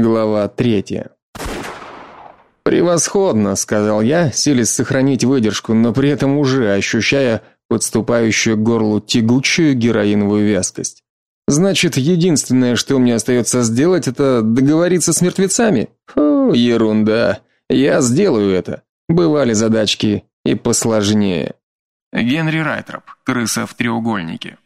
Глава третья. Превосходно, сказал я, силясь сохранить выдержку, но при этом уже ощущая подступающую к горлу тягучую героиновую вязкость. Значит, единственное, что мне остается сделать, это договориться с мертвецами. Фу, ерунда. Я сделаю это. Бывали задачки и посложнее. Генри Райтроп. Крыса в треугольнике.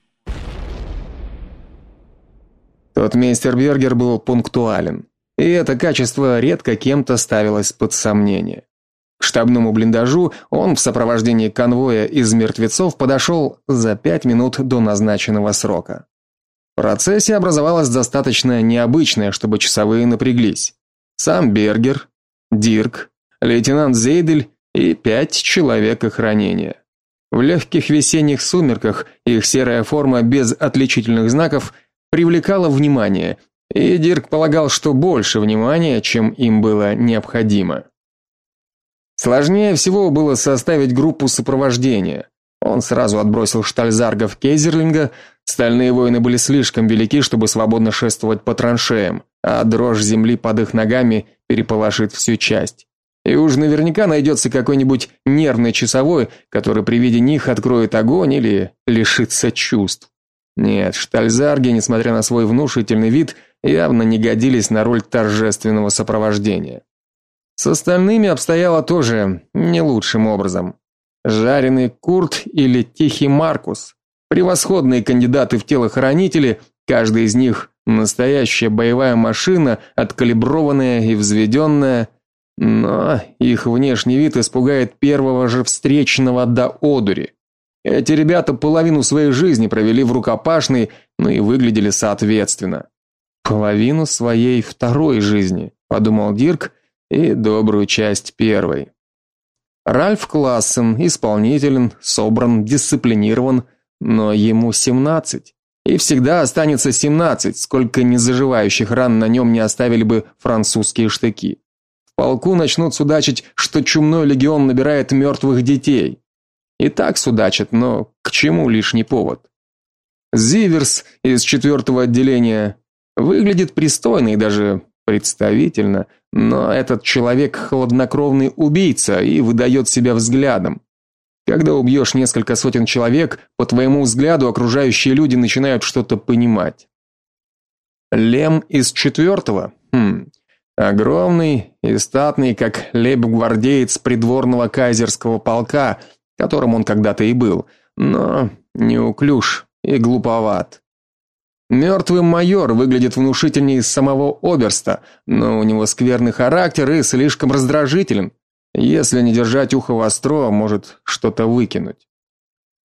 Тот мейстер Бергер был пунктуален. И это качество редко кем-то ставилось под сомнение. К штабному блиндажу он в сопровождении конвоя из мертвецов подошел за пять минут до назначенного срока. Процессия образовалась достаточно необычная, чтобы часовые напряглись. Сам Бергер, Дирк, лейтенант Зейдель и пять человек охранения. В легких весенних сумерках их серая форма без отличительных знаков привлекала внимание, и Дирк полагал, что больше внимания, чем им было необходимо. Сложнее всего было составить группу сопровождения. Он сразу отбросил штальзаргов Кейзерлинга, стальные воины были слишком велики, чтобы свободно шествовать по траншеям, а дрожь земли под их ногами переполошит всю часть. И уж наверняка найдется какой-нибудь нервный часовой, который при виде них откроет огонь или лишится чувств. Нет, штальзарги, несмотря на свой внушительный вид, явно не годились на роль торжественного сопровождения. С остальными обстояло тоже не лучшим образом. Жареный Курт или Тихий Маркус превосходные кандидаты в телохранители, каждый из них настоящая боевая машина, откалиброванная и взведенная, но их внешний вид испугает первого же встречного до одури. Эти ребята половину своей жизни провели в рукопашной, но и выглядели соответственно. Половину своей второй жизни, подумал Дирк, и добрую часть первой. Ральф Классен исполнителен, собран, дисциплинирован, но ему 17, и всегда останется 17, сколько незаживающих ран на нем не оставили бы французские штыки. В полку начнут судачить, что чумной легион набирает мертвых детей. И так судачат, но к чему лишний повод? Зиверс из четвертого отделения выглядит пристойно и даже представительно, но этот человек хладнокровный убийца и выдает себя взглядом. Когда убьешь несколько сотен человек, по твоему взгляду окружающие люди начинают что-то понимать. Лем из четвертого? Хм. Огромный и статный, как лейб-гвардеец придворного кайзерского полка, которым он когда-то и был, но неуклюж и глуповат. Мертвый майор выглядит внушительнее самого оберста, но у него скверный характер и слишком раздражителен. Если не держать ухо востро, может что-то выкинуть.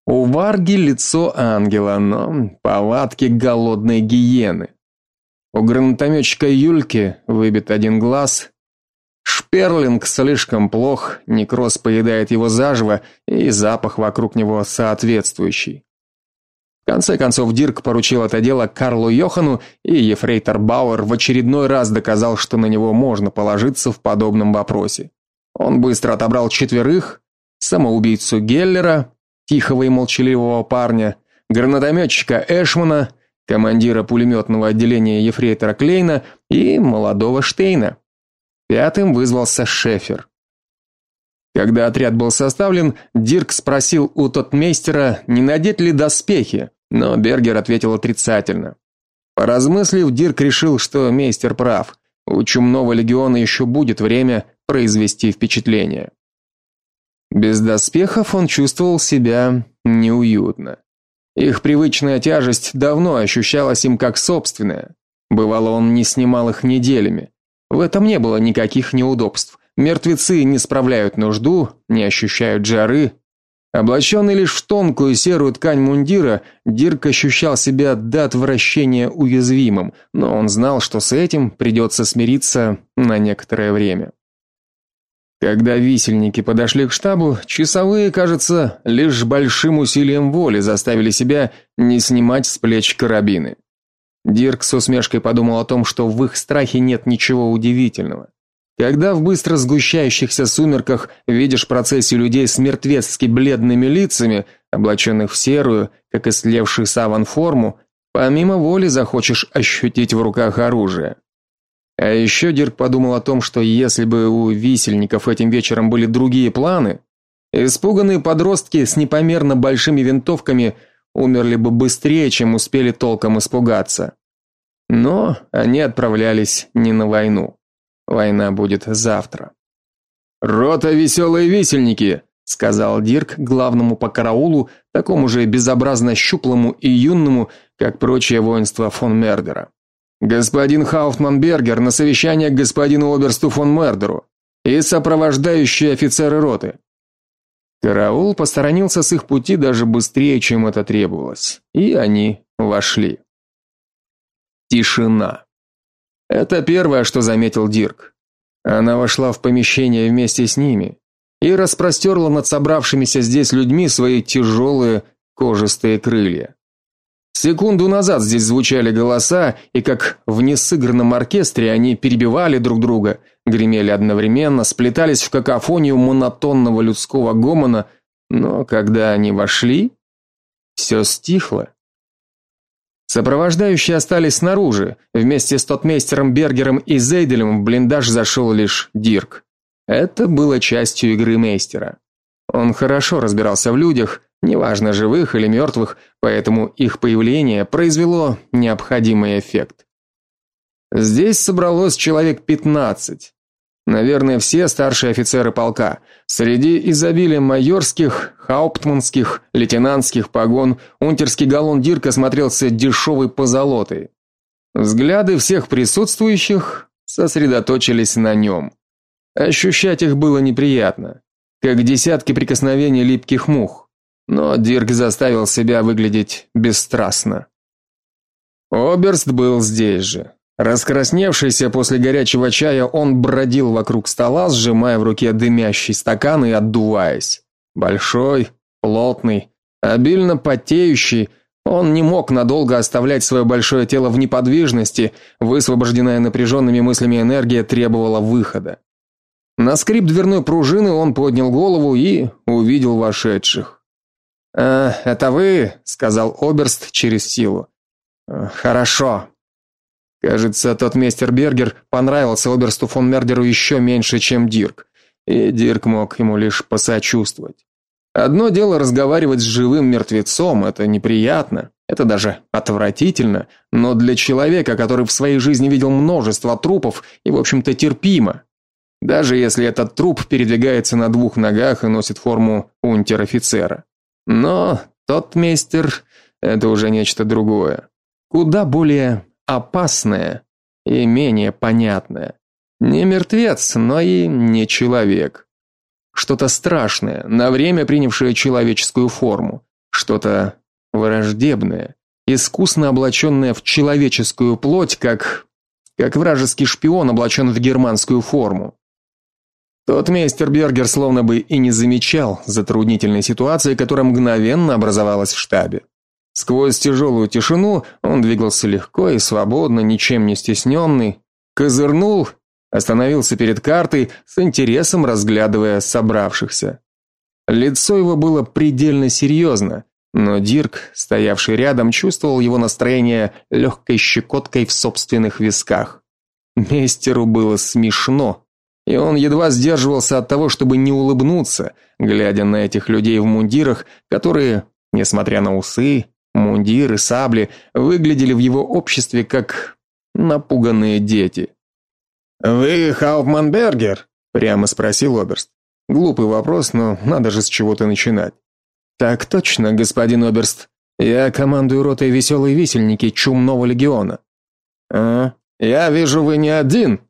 У Варги лицо ангела, но повадки голодной гиены. У гранатометчика Юльки выбит один глаз. Шперлинг слишком плох, некроз поедает его заживо, и запах вокруг него соответствующий. В конце концов Дирк поручил это дело Карлу Йохану, и ефрейтор Бауэр в очередной раз доказал, что на него можно положиться в подобном вопросе. Он быстро отобрал четверых: самоубийцу Геллера, тихого и молчаливого парня, гранатометчика Эшмана, командира пулеметного отделения ефрейтора Клейна и молодого Штейна. Пятым вызвался Шефер. Когда отряд был составлен, Дирк спросил у тотмейстера, не надеть ли доспехи, но Бергер ответил отрицательно. Поразмыслив, Дирк решил, что мейстер прав. У чумного легиона еще будет время произвести впечатление. Без доспехов он чувствовал себя неуютно. Их привычная тяжесть давно ощущалась им как собственная. Бывало, он не снимал их неделями. В этом не было никаких неудобств. Мертвецы не справляют нужду, не ощущают жары. Облаченный лишь в тонкую серую ткань мундира, Дирк ощущал себя до отвращения уязвимым, но он знал, что с этим придется смириться на некоторое время. Когда висельники подошли к штабу, часовые, кажется, лишь большим усилием воли заставили себя не снимать с плеч карабины. Дирк с усмешкой подумал о том, что в их страхе нет ничего удивительного. Когда в быстро сгущающихся сумерках видишь процессию людей с мертвецки бледными лицами, облаченных в серую, как истлевший саван форму, помимо воли захочешь ощутить в руках оружие. А еще Дирк подумал о том, что если бы у висельников этим вечером были другие планы, испуганные подростки с непомерно большими винтовками умерли бы быстрее, чем успели толком испугаться. Но они отправлялись не на войну. Война будет завтра. Рота веселые висельники, сказал Дирк главному по караулу, такому же безобразно щуплому и юному, как прочее воинство фон Мердера. Господин Хауфман Бергер на совещание к господину оберсту фон Мердеру и сопровождающие офицеры роты. Караул посторонился с их пути даже быстрее, чем это требовалось, и они вошли. Тишина. Это первое, что заметил Дирк. Она вошла в помещение вместе с ними и распростерла над собравшимися здесь людьми свои тяжелые кожистые крылья. Секунду назад здесь звучали голоса, и как в несыгранном оркестре они перебивали друг друга, гремели одновременно, сплетались в какофонию монотонного людского гомона, но когда они вошли, все стихло. Сопровождающие остались снаружи. Вместе с тотмейстером Бергером и Зейделем в блиндаж зашел лишь Дирк. Это было частью игры мейстера. Он хорошо разбирался в людях, неважно живых или мертвых, поэтому их появление произвело необходимый эффект. Здесь собралось человек пятнадцать. Наверное, все старшие офицеры полка. Среди изобилия майорских, хауптманских, лейтенантских погон унтерский галлон Дирка смотрелся дешевой позолотой. Взгляды всех присутствующих сосредоточились на нем. Ощущать их было неприятно, как десятки прикосновений липких мух. Но Дирк заставил себя выглядеть бесстрастно. Оберст был здесь же. Раскрасневшийся после горячего чая, он бродил вокруг стола, сжимая в руке дымящий стакан и отдуваясь. Большой, плотный, обильно потеющий, он не мог надолго оставлять свое большое тело в неподвижности, высвобожденная напряженными мыслями энергия требовала выхода. На скрип дверной пружины он поднял голову и увидел вошедших. «Э, это вы?» — сказал Оберст через силу. «Э, «Хорошо. Кажется, тот мистер Бергер понравился оберсту фон Мердеру еще меньше, чем Дирк, и Дирк мог ему лишь посочувствовать. Одно дело разговаривать с живым мертвецом это неприятно, это даже отвратительно, но для человека, который в своей жизни видел множество трупов, и в общем-то терпимо. Даже если этот труп передвигается на двух ногах и носит форму унтер-офицера. Но тот мейстер это уже нечто другое, куда более опасное и менее понятное. Не мертвец, но и не человек. Что-то страшное, на время принявшее человеческую форму, что-то враждебное, искусно облаченное в человеческую плоть, как как вражеский шпион облачен в германскую форму. Тот мейстер Бергер словно бы и не замечал затруднительной ситуации, которая мгновенно образовалась в штабе. Сквозь тяжелую тишину он двигался легко и свободно, ничем не стесненный, козырнул, остановился перед картой, с интересом разглядывая собравшихся. Лицо его было предельно серьезно, но Дирк, стоявший рядом, чувствовал его настроение легкой щекоткой в собственных висках. Мейстеру было смешно, и он едва сдерживался от того, чтобы не улыбнуться, глядя на этих людей в мундирах, которые, несмотря на усы, Мундиры, сабли выглядели в его обществе как напуганные дети. Вы Хауфманбергер? прямо спросил оберст. Глупый вопрос, но надо же с чего-то начинать. Так точно, господин оберст. Я командую ротой веселые висельники Чумного легиона. А, я вижу, вы не один.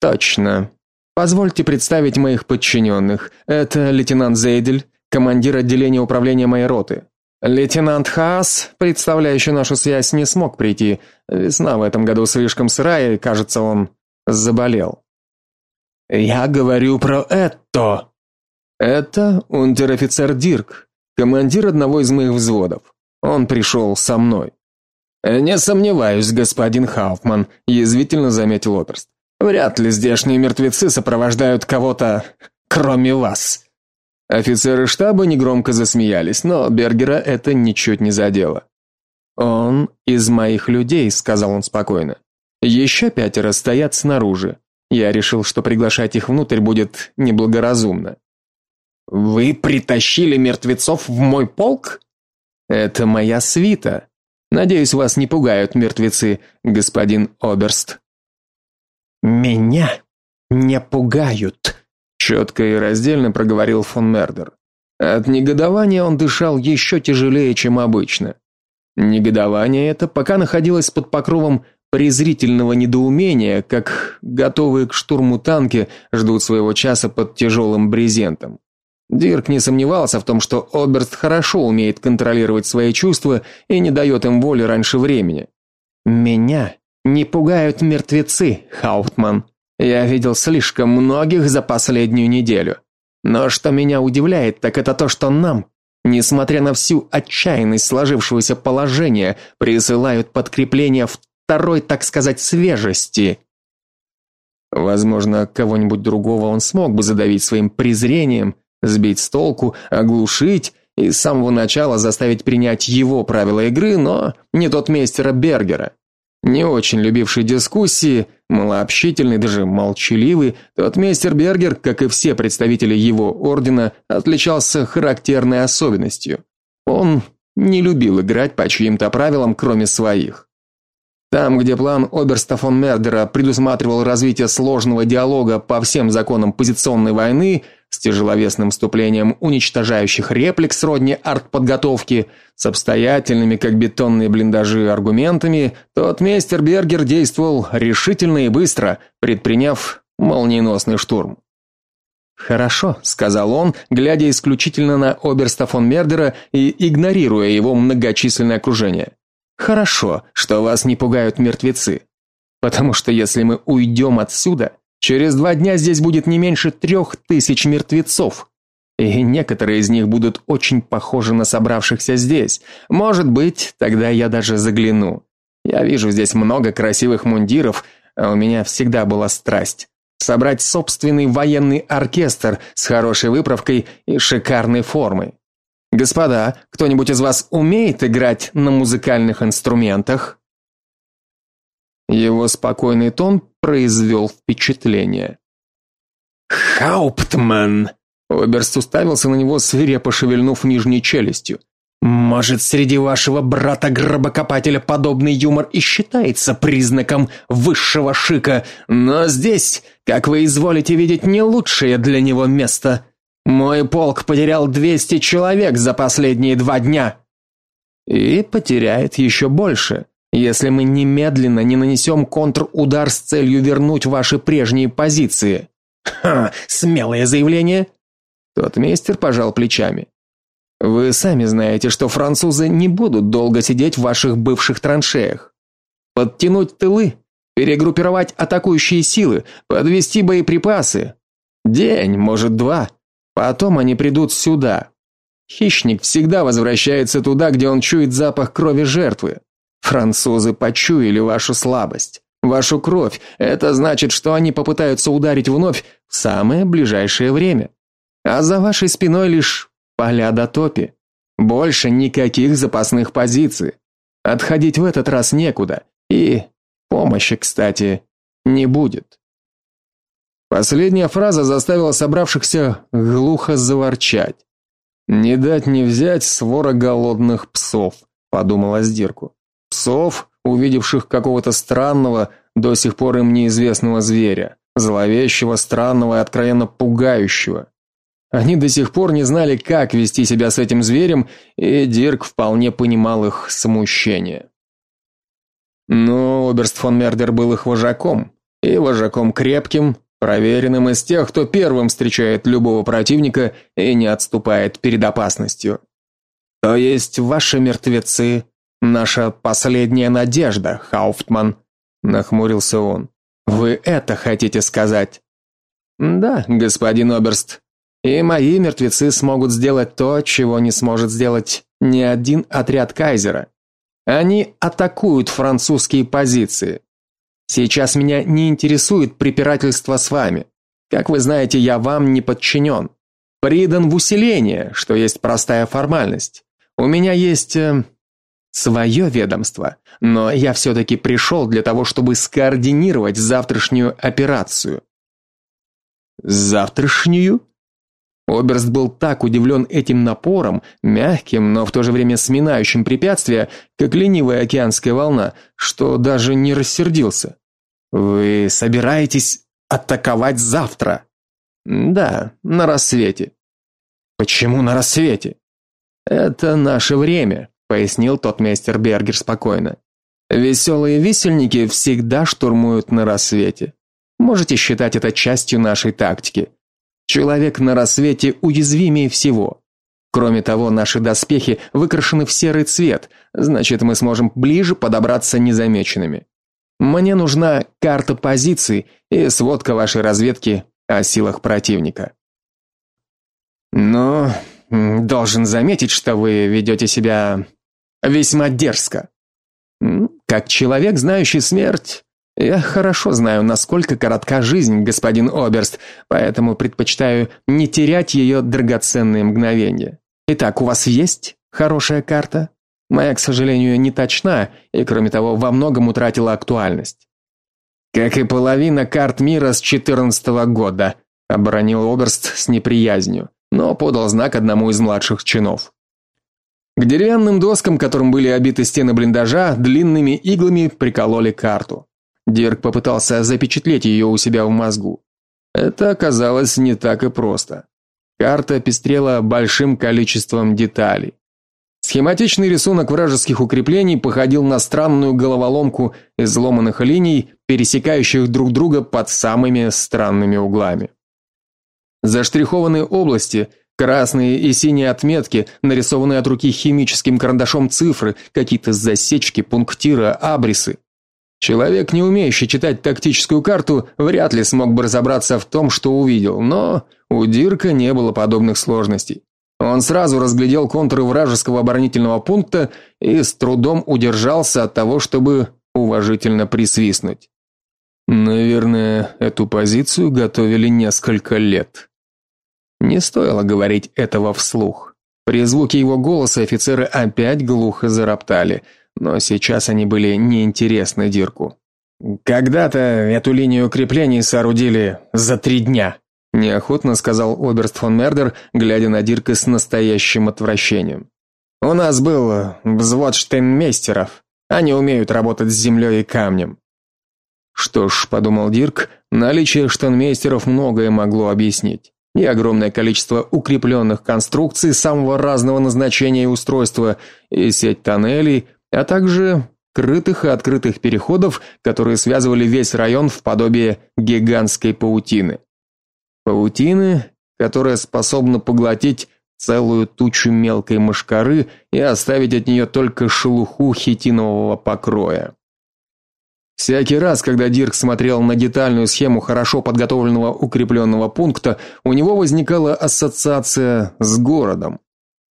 Точно. Позвольте представить моих подчиненных. Это лейтенант Зейдель, командир отделения управления моей роты. Лейтенант Хаас, представляющий нашу связь, не смог прийти. Весна в этом году слишком сырая, и, кажется, он заболел. Я говорю про это. Это унтер-офицер Дирк, командир одного из моих взводов. Он пришел со мной. Не сомневаюсь, господин Хауфман, язвительно заметил Оперст. Вряд ли здешние мертвецы сопровождают кого-то, кроме вас. Офицеры штаба негромко засмеялись, но Бергера это ничуть не задело. Он из моих людей, сказал он спокойно. Еще пятеро стоят снаружи. Я решил, что приглашать их внутрь будет неблагоразумно. Вы притащили мертвецов в мой полк? Это моя свита. Надеюсь, вас не пугают мертвецы, господин Оберст. Меня не пугают, четко и раздельно проговорил фон Мердер. От негодования он дышал еще тяжелее, чем обычно. Негодование это пока находилось под покровом презрительного недоумения, как готовые к штурму танки ждут своего часа под тяжелым брезентом. Дирк не сомневался в том, что Оберст хорошо умеет контролировать свои чувства и не дает им воли раньше времени. Меня не пугают мертвецы, Хауптман. Я видел слишком многих за последнюю неделю. Но что меня удивляет, так это то, что нам, несмотря на всю отчаянность сложившегося положения, присылают подкрепление второй, так сказать, свежести. Возможно, кого-нибудь другого он смог бы задавить своим презрением, сбить с толку, оглушить и с самого начала заставить принять его правила игры, но не тот мейстера Бергера. Не очень любивший дискуссии, малообщительный, даже молчаливый, тот мейстер Бергер, как и все представители его ордена, отличался характерной особенностью. Он не любил играть по чьим-то правилам, кроме своих. Там, где план Оберста фон Мердера предусматривал развитие сложного диалога по всем законам позиционной войны с тяжеловесным вступлением уничтожающих реплик сродни артподготовки, с обстоятельными, как бетонные блиндажи, аргументами, тот мейстер Бергер действовал решительно и быстро, предприняв молниеносный штурм. Хорошо, сказал он, глядя исключительно на Оберста фон Мердера и игнорируя его многочисленное окружение. Хорошо, что вас не пугают мертвецы. Потому что если мы уйдем отсюда, через два дня здесь будет не меньше трех тысяч мертвецов. И некоторые из них будут очень похожи на собравшихся здесь. Может быть, тогда я даже загляну. Я вижу здесь много красивых мундиров, а у меня всегда была страсть собрать собственный военный оркестр с хорошей выправкой и шикарной формой. Господа, кто-нибудь из вас умеет играть на музыкальных инструментах? Его спокойный тон произвел впечатление. Хауптман. Оберст уставился на него, свирепо шевельнув нижней челюстью. Может, среди вашего брата-гробокопателя подобный юмор и считается признаком высшего шика, но здесь, как вы изволите видеть, не лучшее для него место. Мой полк потерял 200 человек за последние два дня. И потеряет еще больше, если мы немедленно не нанесем контрудар с целью вернуть ваши прежние позиции. Ха, смелое заявление. Тот мейстер пожал плечами. Вы сами знаете, что французы не будут долго сидеть в ваших бывших траншеях. Подтянуть тылы, перегруппировать атакующие силы, подвести боеприпасы. День, может, два. Потом они придут сюда. Хищник всегда возвращается туда, где он чует запах крови жертвы. Французы почуяли вашу слабость, вашу кровь. Это значит, что они попытаются ударить вновь в самое ближайшее время. А за вашей спиной лишь поля до топи. Больше никаких запасных позиций. Отходить в этот раз некуда. И помощи, кстати, не будет. Последняя фраза заставила собравшихся глухо заворчать. Не дать не взять свора голодных псов, подумала Здирку. Псов, увидевших какого-то странного, до сих пор им неизвестного зверя, зловещего, странного и откровенно пугающего. Они до сих пор не знали, как вести себя с этим зверем, и Дирк вполне понимал их смущение. Но Оберст фон Мердер был их вожаком, и вожаком крепким, проверенным из тех, кто первым встречает любого противника и не отступает перед опасностью. То есть ваши мертвецы наша последняя надежда, Хауфтман, нахмурился он. Вы это хотите сказать? Да, господин Оберст. И мои мертвецы смогут сделать то, чего не сможет сделать ни один отряд кайзера. Они атакуют французские позиции. Сейчас меня не интересует препирательство с вами. Как вы знаете, я вам не подчинен. Придан в усиление, что есть простая формальность. У меня есть э, свое ведомство, но я все таки пришел для того, чтобы скоординировать завтрашнюю операцию. Завтрашнюю? Оберст был так удивлен этим напором, мягким, но в то же время сминающим препятствия, как ленивая океанская волна, что даже не рассердился. Вы собираетесь атаковать завтра? Да, на рассвете. Почему на рассвете? Это наше время, пояснил тот мейстер Бергер спокойно. Веселые висельники всегда штурмуют на рассвете. Можете считать это частью нашей тактики. Человек на рассвете уязвимее всего. Кроме того, наши доспехи выкрашены в серый цвет, значит, мы сможем ближе подобраться незамеченными. Мне нужна карта позиций и сводка вашей разведки о силах противника. Но должен заметить, что вы ведете себя весьма дерзко. Как человек, знающий смерть, я хорошо знаю, насколько коротка жизнь, господин Оберст, поэтому предпочитаю не терять ее драгоценные мгновения. Итак, у вас есть хорошая карта? Моя, к сожалению, не точна и, кроме того, во многом утратила актуальность. Как и половина карт мира с 14 -го года, оборонил Оберст с неприязнью, но подал знак одному из младших чинов. К деревянным доскам, которым были обиты стены блиндажа, длинными иглами прикололи карту. Дирк попытался запечатлеть ее у себя в мозгу. Это оказалось не так и просто. Карта пестрела большим количеством деталей. Схематичный рисунок вражеских укреплений походил на странную головоломку из ломаных линий, пересекающих друг друга под самыми странными углами. Заштрихованные области, красные и синие отметки, нарисованные от руки химическим карандашом цифры, какие-то засечки, пунктиры, абрисы. Человек, не умеющий читать тактическую карту, вряд ли смог бы разобраться в том, что увидел, но у Дирка не было подобных сложностей. Он сразу разглядел контуры вражеского оборонительного пункта и с трудом удержался от того, чтобы уважительно присвистнуть. Наверное, эту позицию готовили несколько лет. Не стоило говорить этого вслух. При звуке его голоса офицеры опять глухо зароптали но сейчас они были неинтересны Дирку. Когда-то эту линию укреплений соорудили за три дня, неохотно сказал оберст фон Мердер, глядя на Дирка с настоящим отвращением. У нас был взвод штейнмейстеров. Они умеют работать с землей и камнем. Что ж, подумал Дирк, наличие штейнмейстеров многое могло объяснить. И огромное количество укрепленных конструкций самого разного назначения и устройства, и сеть тоннелей, а также крытых и открытых переходов, которые связывали весь район в подобие гигантской паутины. Паутины, которая способна поглотить целую тучу мелкой мошкары и оставить от нее только шелуху хитинового покроя. Всякий раз, когда Дирк смотрел на детальную схему хорошо подготовленного укрепленного пункта, у него возникала ассоциация с городом.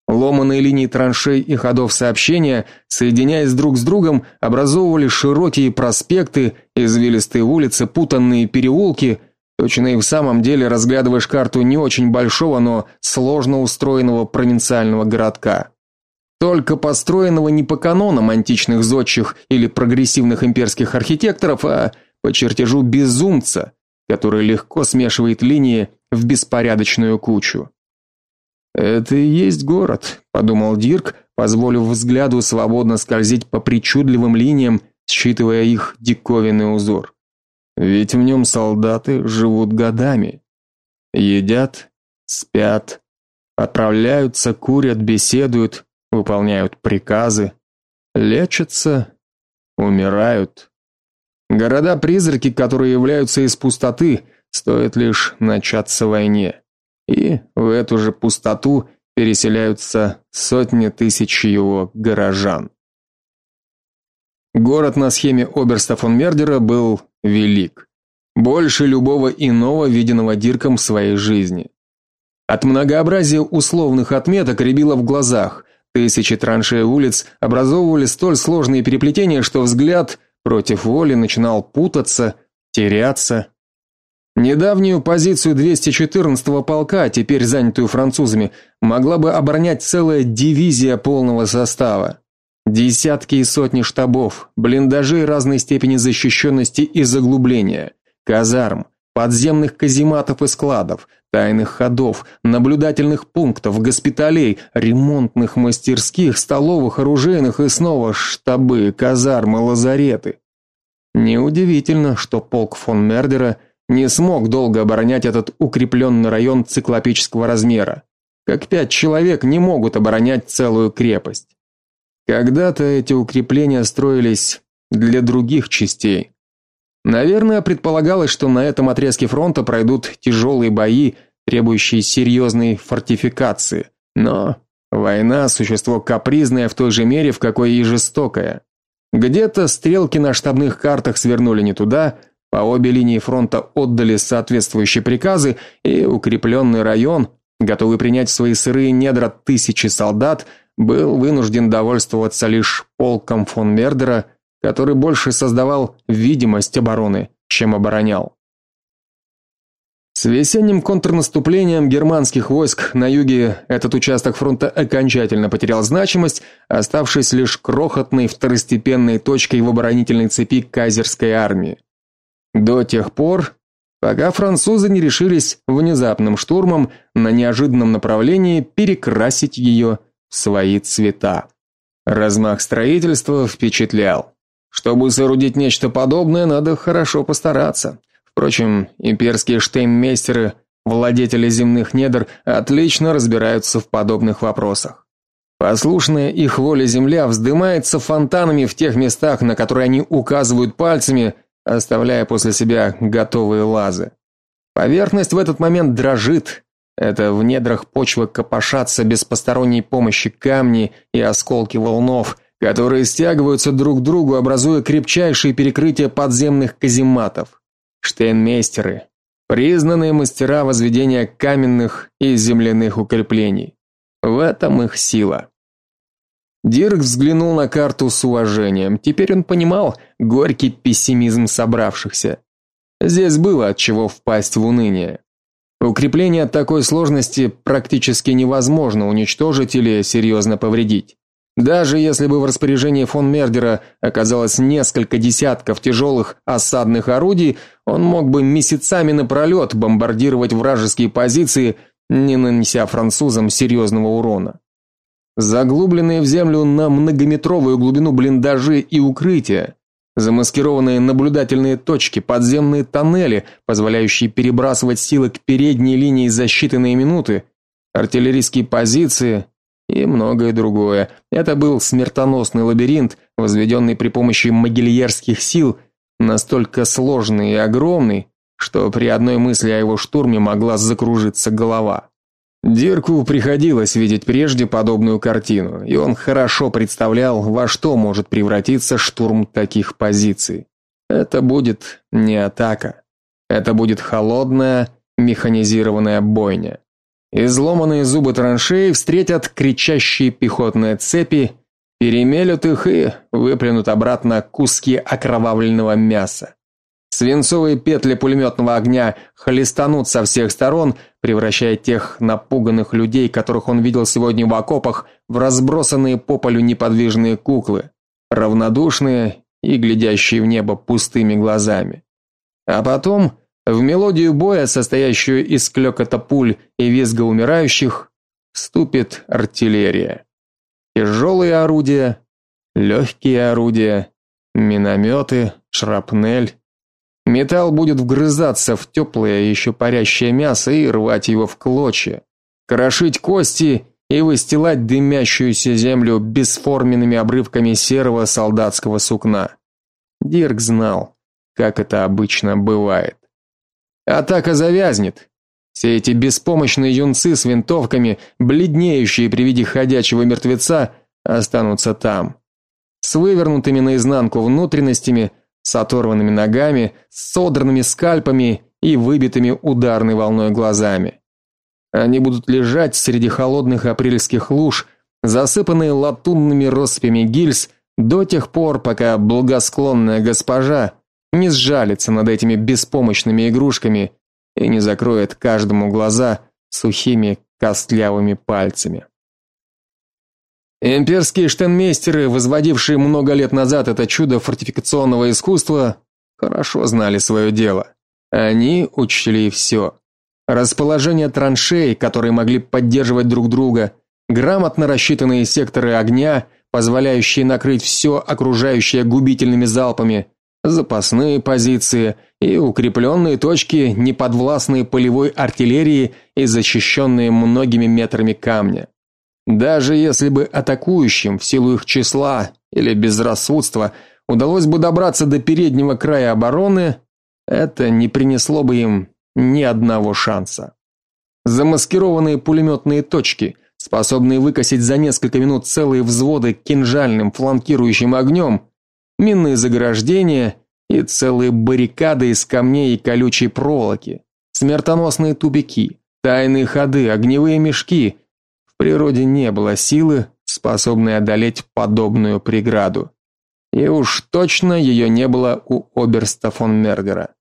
Ломаные линии траншей и ходов сообщения, соединяясь друг с другом, образовывали широкие проспекты, извилистые улицы, путанные переулки. Точно и в самом деле разглядываешь карту не очень большого, но сложно устроенного провинциального городка. Только построенного не по канонам античных зодчих или прогрессивных имперских архитекторов, а по чертежу безумца, который легко смешивает линии в беспорядочную кучу. Это и есть город, подумал Дирк, позволив взгляду свободно скользить по причудливым линиям, считывая их диковинный узор. Ведь в нем солдаты живут годами. Едят, спят, отправляются, курят, беседуют, выполняют приказы, лечатся, умирают. Города-призраки, которые являются из пустоты, стоит лишь начаться войне и в эту же пустоту переселяются сотни тысяч его горожан. Город на схеме Оберста фон Мердера был велик, больше любого иного виденного Дирком в своей жизни. От многообразия условных отметок рябило в глазах. Тысячи траншей улиц образовывали столь сложные переплетения, что взгляд против воли начинал путаться, теряться Недавнюю позицию 214-го полка, теперь занятую французами, могла бы оборонять целая дивизия полного состава. Десятки и сотни штабов, блиндажей разной степени защищенности и заглубления, казарм, подземных казематов и складов, тайных ходов, наблюдательных пунктов, госпиталей, ремонтных мастерских, столовых, оружейных и снова штабы, казармы, лазареты. Неудивительно, что полк фон Мердера не смог долго оборонять этот укрепленный район циклопического размера. Как пять человек не могут оборонять целую крепость. Когда-то эти укрепления строились для других частей. Наверное, предполагалось, что на этом отрезке фронта пройдут тяжелые бои, требующие серьезной фортификации. Но война существо капризное в той же мере, в какой и жестокое. Где-то стрелки на штабных картах свернули не туда, по обе линии фронта отдали соответствующие приказы, и укрепленный район, готовый принять в свои сырые недра тысячи солдат, был вынужден довольствоваться лишь полком фон Мердера, который больше создавал видимость обороны, чем оборонял. С весенним контрнаступлением германских войск на юге этот участок фронта окончательно потерял значимость, оставшись лишь крохотной второстепенной точкой в оборонительной цепи кайзерской армии. До тех пор, пока французы не решились внезапным штурмом на неожиданном направлении перекрасить ее в свои цвета. Размах строительства впечатлял. Чтобы соорудить нечто подобное, надо хорошо постараться. Впрочем, имперские штейнмейстеры, владетели земных недр, отлично разбираются в подобных вопросах. Послушная их воле земля вздымается фонтанами в тех местах, на которые они указывают пальцами, оставляя после себя готовые лазы. Поверхность в этот момент дрожит. Это в недрах почвы копошатся без посторонней помощи камни и осколки волнов, которые стягиваются друг к другу, образуя крепчайшие перекрытия подземных казематов. Штейнмейстеры признанные мастера возведения каменных и земляных укреплений. В этом их сила. Дирк взглянул на карту с уважением. Теперь он понимал горький пессимизм собравшихся. Здесь было от чего впасть в уныние. Укрепление такой сложности практически невозможно уничтожить или серьезно повредить. Даже если бы в распоряжении фон Мердера оказалось несколько десятков тяжелых осадных орудий, он мог бы месяцами напролет бомбардировать вражеские позиции, не нанеся французам серьезного урона. Заглубленные в землю на многометровую глубину блиндажи и укрытия, замаскированные наблюдательные точки, подземные тоннели, позволяющие перебрасывать силы к передней линии за считанные минуты, артиллерийские позиции и многое другое. Это был смертоносный лабиринт, возведенный при помощи могильерских сил, настолько сложный и огромный, что при одной мысли о его штурме могла закружиться голова. Дирку приходилось видеть прежде подобную картину, и он хорошо представлял, во что может превратиться штурм таких позиций. Это будет не атака. Это будет холодная, механизированная бойня. Изломанные зубы траншеи встретят кричащие пехотные цепи, перемелют их и выплюнут обратно куски окровавленного мяса. Свинцовые петли пулеметного огня хлестанут со всех сторон, превращая тех напуганных людей, которых он видел сегодня в окопах, в разбросанные по полю неподвижные куклы, равнодушные и глядящие в небо пустыми глазами. А потом в мелодию боя, состоящую из клёкота пуль и визга умирающих, вступит артиллерия. Тяжелые орудия, легкие орудия, минометы, шрапнель Металл будет вгрызаться в теплое еще парящее мясо и рвать его в клочья, крошить кости и выстилать дымящуюся землю бесформенными обрывками серого солдатского сукна. Дирк знал, как это обычно бывает. Атака завязнет. Все эти беспомощные юнцы с винтовками, бледнеющие при виде ходячего мертвеца, останутся там, с вывернутыми наизнанку внутренностями с оторванными ногами, с содранными скальпами и выбитыми ударной волной глазами. Они будут лежать среди холодных апрельских луж, засыпанные латунными россыпями гильз до тех пор, пока благосклонная госпожа не сжалится над этими беспомощными игрушками и не закроет каждому глаза сухими костлявыми пальцами. Имперские штенмейстеры, возводившие много лет назад это чудо фортификационного искусства, хорошо знали свое дело. Они учли все. Расположение траншей, которые могли поддерживать друг друга, грамотно рассчитанные секторы огня, позволяющие накрыть все окружающее губительными залпами, запасные позиции и укрепленные точки, неподвластные полевой артиллерии и защищенные многими метрами камня. Даже если бы атакующим в силу их числа или безрассудства удалось бы добраться до переднего края обороны, это не принесло бы им ни одного шанса. Замаскированные пулеметные точки, способные выкосить за несколько минут целые взводы кинжальным фланкирующим огнем, минные заграждения и целые баррикады из камней и колючей проволоки, смертоносные тупики, тайные ходы, огневые мешки. В природе не было силы, способной одолеть подобную преграду. И уж точно ее не было у оберста фон Мергера.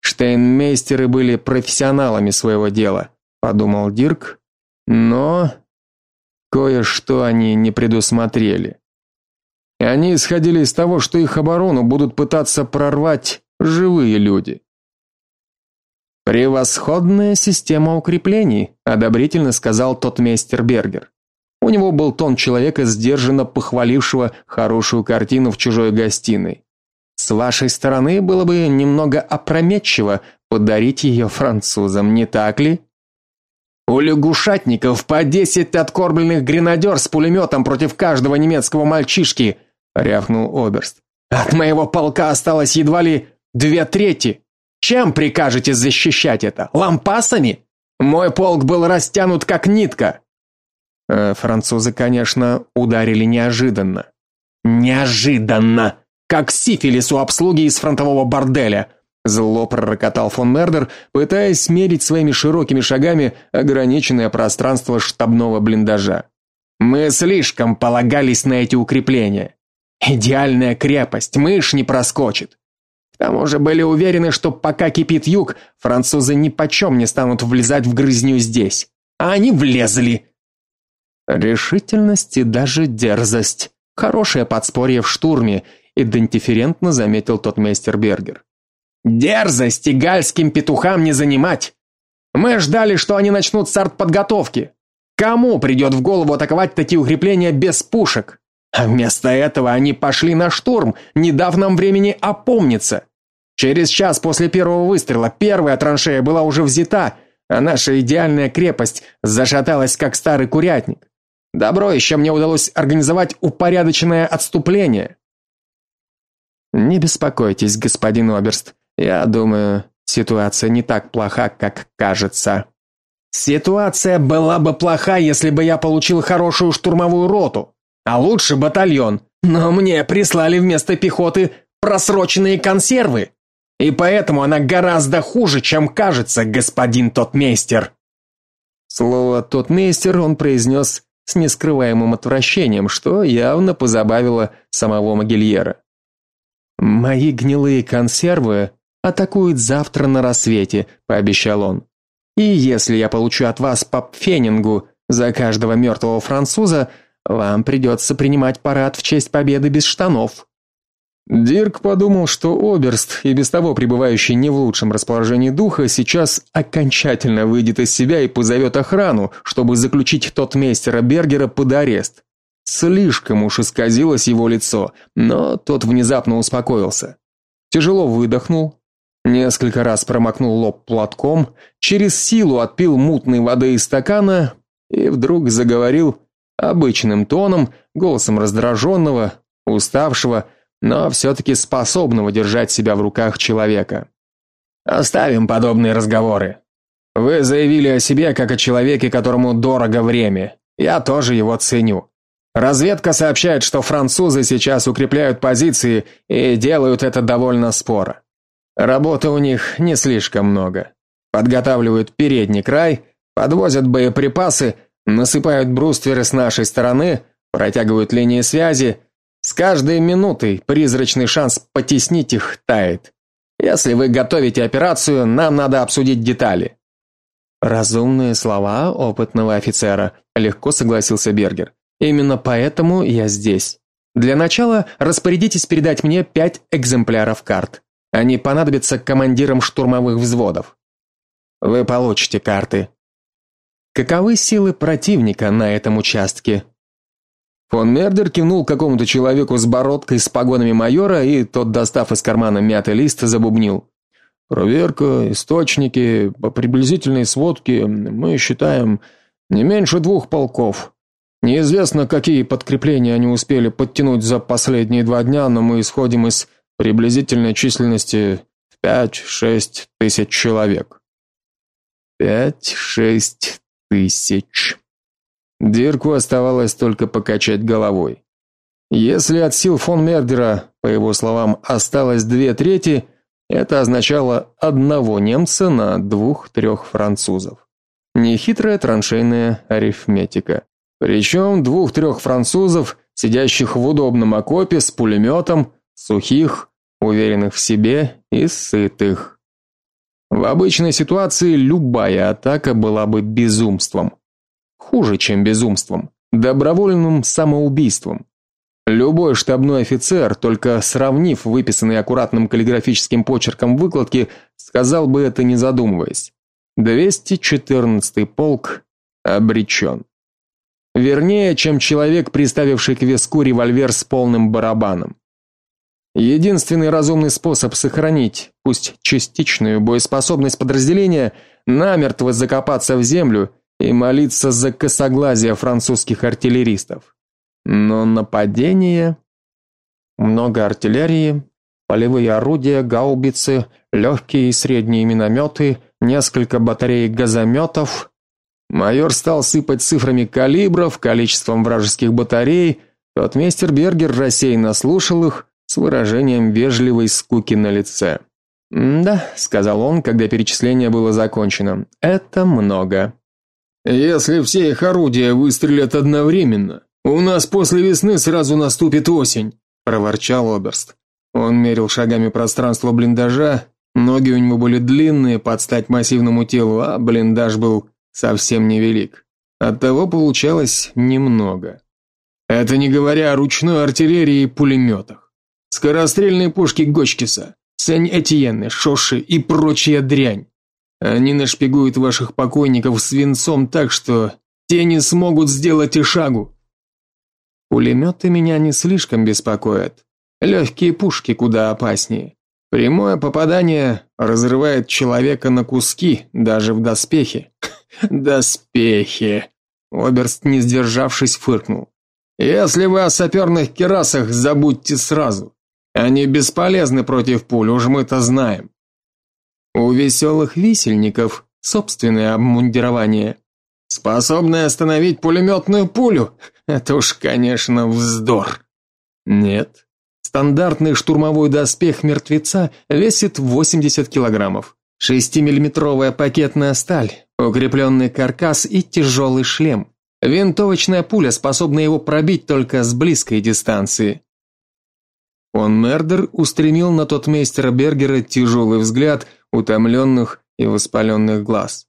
Штейнмейстеры были профессионалами своего дела, подумал Дирк, но кое-что они не предусмотрели. И они исходили из того, что их оборону будут пытаться прорвать живые люди. Превосходная система укреплений, одобрительно сказал тот мейстер Бергер. У него был тон человека, сдержанно похвалившего хорошую картину в чужой гостиной. С вашей стороны было бы немного опрометчиво подарить ее французам, не так ли? У лягушатников по десять откормленных гренадер с пулеметом против каждого немецкого мальчишки, рявкнул оберст. От моего полка осталось едва ли две трети. Чем прикажете защищать это? Лампасами? Мой полк был растянут как нитка. Э, французы, конечно, ударили неожиданно. Неожиданно, как сифилис у обслуги из фронтового борделя. Зло пророкотал фон Мердер, пытаясь смерить своими широкими шагами ограниченное пространство штабного блиндажа. Мы слишком полагались на эти укрепления. Идеальная крепость, мышь не проскочит. К тому же были уверены, что пока кипит юг, французы ни почем не станут влезать в грызню здесь. А они влезли. Решительность и даже дерзость. Хорошее подспорье в штурме, идентиферентно заметил тот мейстер Бергер. Дерзости гальским петухам не занимать. Мы ждали, что они начнут с артподготовки. Кому придет в голову атаковать такие укрепления без пушек? А вместо этого они пошли на штурм, не дав нам времени опомниться. Через час после первого выстрела первая траншея была уже взята, а наша идеальная крепость зашаталась как старый курятник. Добро еще мне удалось организовать упорядоченное отступление. Не беспокойтесь, господин Оберст. Я думаю, ситуация не так плоха, как кажется. Ситуация была бы плоха, если бы я получил хорошую штурмовую роту, а лучше батальон. Но мне прислали вместо пехоты просроченные консервы. И поэтому она гораздо хуже, чем кажется, господин тотмейстер. Слово тотмейстер он произнес с нескрываемым отвращением, что явно позабавило самого Могильера. Мои гнилые консервы атакуют завтра на рассвете, пообещал он. И если я получу от вас по пфенингу за каждого мертвого француза, вам придется принимать парад в честь победы без штанов. Дирк подумал, что Оберст, и без того пребывающий не в лучшем расположении духа, сейчас окончательно выйдет из себя и позовет охрану, чтобы заключить тот мейстера Бергера под арест. Слишком уж исказилось его лицо, но тот внезапно успокоился. Тяжело выдохнул, несколько раз промокнул лоб платком, через силу отпил мутной воды из стакана и вдруг заговорил обычным тоном, голосом раздраженного, уставшего, но все-таки способного держать себя в руках человека. Оставим подобные разговоры. Вы заявили о себе как о человеке, которому дорого время. Я тоже его ценю. Разведка сообщает, что французы сейчас укрепляют позиции и делают это довольно споро. Работы у них не слишком много. Подготавливают передний край, подвозят боеприпасы, насыпают брустверы с нашей стороны, протягивают линии связи, с каждой минутой призрачный шанс потеснить их тает. Если вы готовите операцию, нам надо обсудить детали. Разумные слова опытного офицера, легко согласился Бергер. Именно поэтому я здесь. Для начала распорядитесь передать мне пять экземпляров карт. Они понадобятся командирам штурмовых взводов. Вы получите карты. Каковы силы противника на этом участке? Фон Мердер кивнул какому-то человеку с бородкой с погонами майора, и тот, достав из кармана мятый лист, забубнил: "Проверка, источники, по приблизительной сводке мы считаем не меньше двух полков. Неизвестно, какие подкрепления они успели подтянуть за последние два дня, но мы исходим из приблизительной численности в пять-шесть тысяч человек. Пять-шесть тысяч. Дирку оставалось только покачать головой. Если от сил фон Мердера, по его словам, осталось две трети, это означало одного немца на двух-трех французов. Нехитрая траншейная арифметика. Причем двух-трех французов, сидящих в удобном окопе с пулеметом, сухих, уверенных в себе и сытых. В обычной ситуации любая атака была бы безумством. Хуже, чем безумством, добровольным самоубийством. Любой штабной офицер, только сравнив выписанные аккуратным каллиграфическим почерком выкладки, сказал бы это не задумываясь. 214-й полк обречен. Вернее, чем человек, приставивший к виску револьвер с полным барабаном. Единственный разумный способ сохранить, пусть частичную боеспособность подразделения, намертво закопаться в землю и молиться за косоглазие французских артиллеристов. Но нападение много артиллерии, полевые орудия, гаубицы, легкие и средние минометы, несколько батарей газометов. Майор стал сыпать цифрами калибров, количеством вражеских батарей. Тот мистер Бергер рассеянно слушал их с выражением вежливой скуки на лице. "Да", сказал он, когда перечисление было закончено. "Это много". Если все их орудия выстрелят одновременно, у нас после весны сразу наступит осень, проворчал Оберст. Он мерил шагами пространство блиндажа, ноги у него были длинные, под стать массивному телу, а блиндаж был совсем невелик. Оттого получалось немного. Это не говоря о ручной артиллерии и пулеметах. Скорострельные пушки Гочкиса, Сень-Этьенны, Шоши и прочая дрянь. Они нашпигуют ваших покойников свинцом так, что те не смогут сделать и шагу. Пулеметы меня не слишком беспокоят. Легкие пушки куда опаснее. Прямое попадание разрывает человека на куски, даже в доспехе. Доспехи. Оберст, не сдержавшись, фыркнул. Если вы о саперных керасах, забудьте сразу. Они бесполезны против пуль, уж мы-то знаем. У веселых висельников собственное обмундирование, способное остановить пулеметную пулю. Это уж, конечно, вздор. Нет. Стандартный штурмовой доспех мертвеца весит 80 килограммов. Шестимиллиметровая пакетная сталь, укрепленный каркас и тяжелый шлем. Винтовочная пуля способна его пробить только с близкой дистанции. Он Мердер устремил на тот мейстера Бергера тяжелый взгляд утомленных и воспаленных глаз.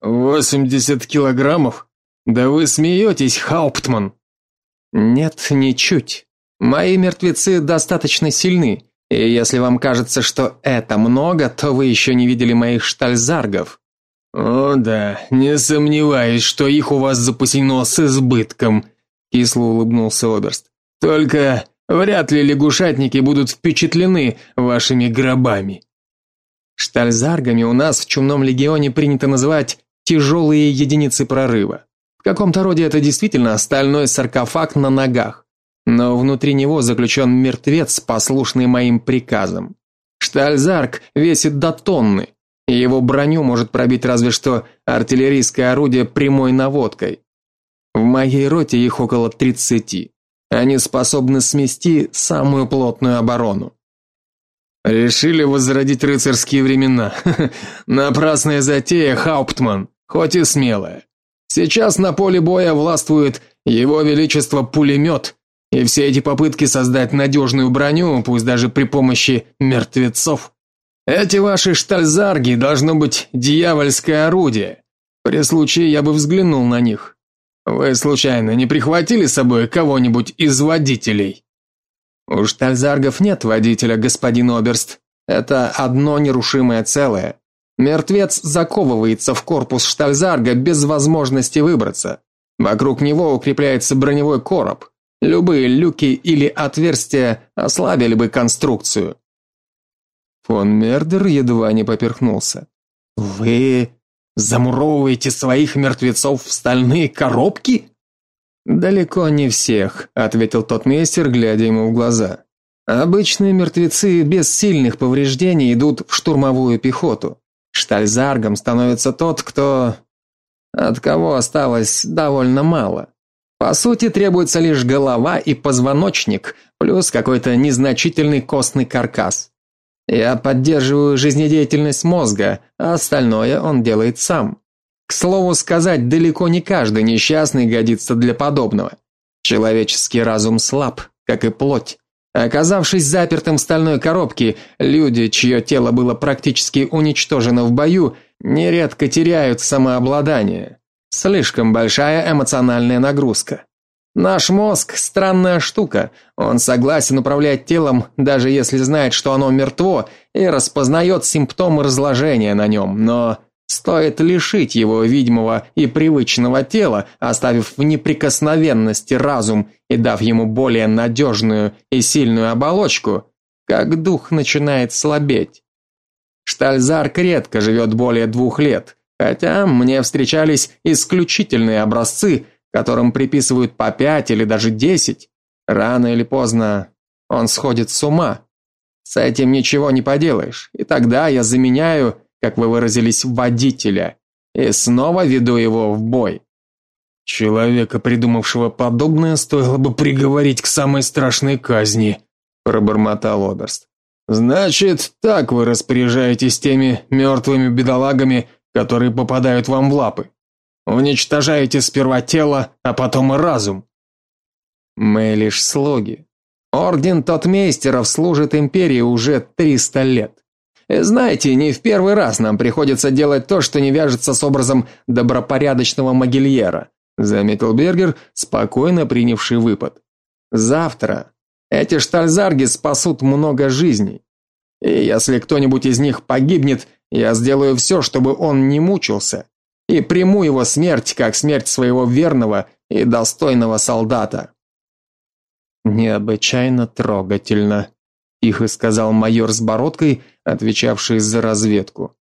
«Восемьдесят килограммов? Да вы смеетесь, Хауптман!» «Нет, ничуть. Мои мертвецы достаточно сильны, и если вам кажется, что это много, то вы еще не видели моих штальзаргов». «О да, не сомневаюсь, что их у вас запасено с избытком», кисло улыбнулся Оберст. «Только Вряд ли лягушатники будут впечатлены вашими гробами. Штальзаргами у нас в чумном легионе принято называть тяжелые единицы прорыва. В каком-то роде это действительно стальной саркофаг на ногах, но внутри него заключен мертвец, послушный моим приказам. Штальзарг весит до тонны, и его броню может пробить разве что артиллерийское орудие прямой наводкой. В моей роте их около тридцати. Они способны смести самую плотную оборону. Решили возродить рыцарские времена. Напрасная затея, Хауптман, хоть и смелая. Сейчас на поле боя властвует его величество пулемет, и все эти попытки создать надежную броню, пусть даже при помощи мертвецов. Эти ваши штальзарги должно быть дьявольское орудие. При случае я бы взглянул на них. Вы случайно не прихватили с собой кого-нибудь из водителей? У штальзаргов нет водителя, господин Оберст. Это одно нерушимое целое. Мертвец заковывается в корпус штальзарга без возможности выбраться. Вокруг него укрепляется броневой короб. Любые люки или отверстия ослабили бы конструкцию. Фон Мердер едва не поперхнулся. Вы замуровываете своих мертвецов в стальные коробки? Далеко не всех, ответил тот мейстер, глядя ему в глаза. Обычные мертвецы без сильных повреждений идут в штурмовую пехоту. Штальзаргом становится тот, кто от кого осталось довольно мало. По сути, требуется лишь голова и позвоночник, плюс какой-то незначительный костный каркас. Я поддерживаю жизнедеятельность мозга, а остальное он делает сам. К слову сказать, далеко не каждый несчастный годится для подобного. Человеческий разум слаб, как и плоть. Оказавшись запертым в стальной коробке, люди, чье тело было практически уничтожено в бою, нередко теряют самообладание. Слишком большая эмоциональная нагрузка. Наш мозг странная штука. Он согласен управлять телом, даже если знает, что оно мертво, и распознает симптомы разложения на нем, но стоит лишить его видимого и привычного тела, оставив в неприкосновенности разум и дав ему более надежную и сильную оболочку, как дух начинает слабеть. Штальзарк редко живет более двух лет, хотя мне встречались исключительные образцы, которым приписывают по пять или даже десять, рано или поздно он сходит с ума. С этим ничего не поделаешь. И тогда я заменяю, как вы выразились, водителя и снова веду его в бой. Человека, придумавшего подобное, стоило бы приговорить к самой страшной казни, пробормотал Оберст. Значит, так вы распоряжаетесь теми мертвыми бедолагами, которые попадают вам в лапы. Уничтожаете сперва тело, а потом и разум. Мы лишь слуги. Орден Тотмейстеров служит империи уже 300 лет. И знаете, не в первый раз нам приходится делать то, что не вяжется с образом добропорядочного могильера, заметил Бергер, спокойно принявший выпад. Завтра эти штальзарги спасут много жизней. И если кто-нибудь из них погибнет, я сделаю все, чтобы он не мучился и приму его смерть как смерть своего верного и достойного солдата. Необычайно трогательно, тихо сказал майор с бородкой, отвечавший за разведку.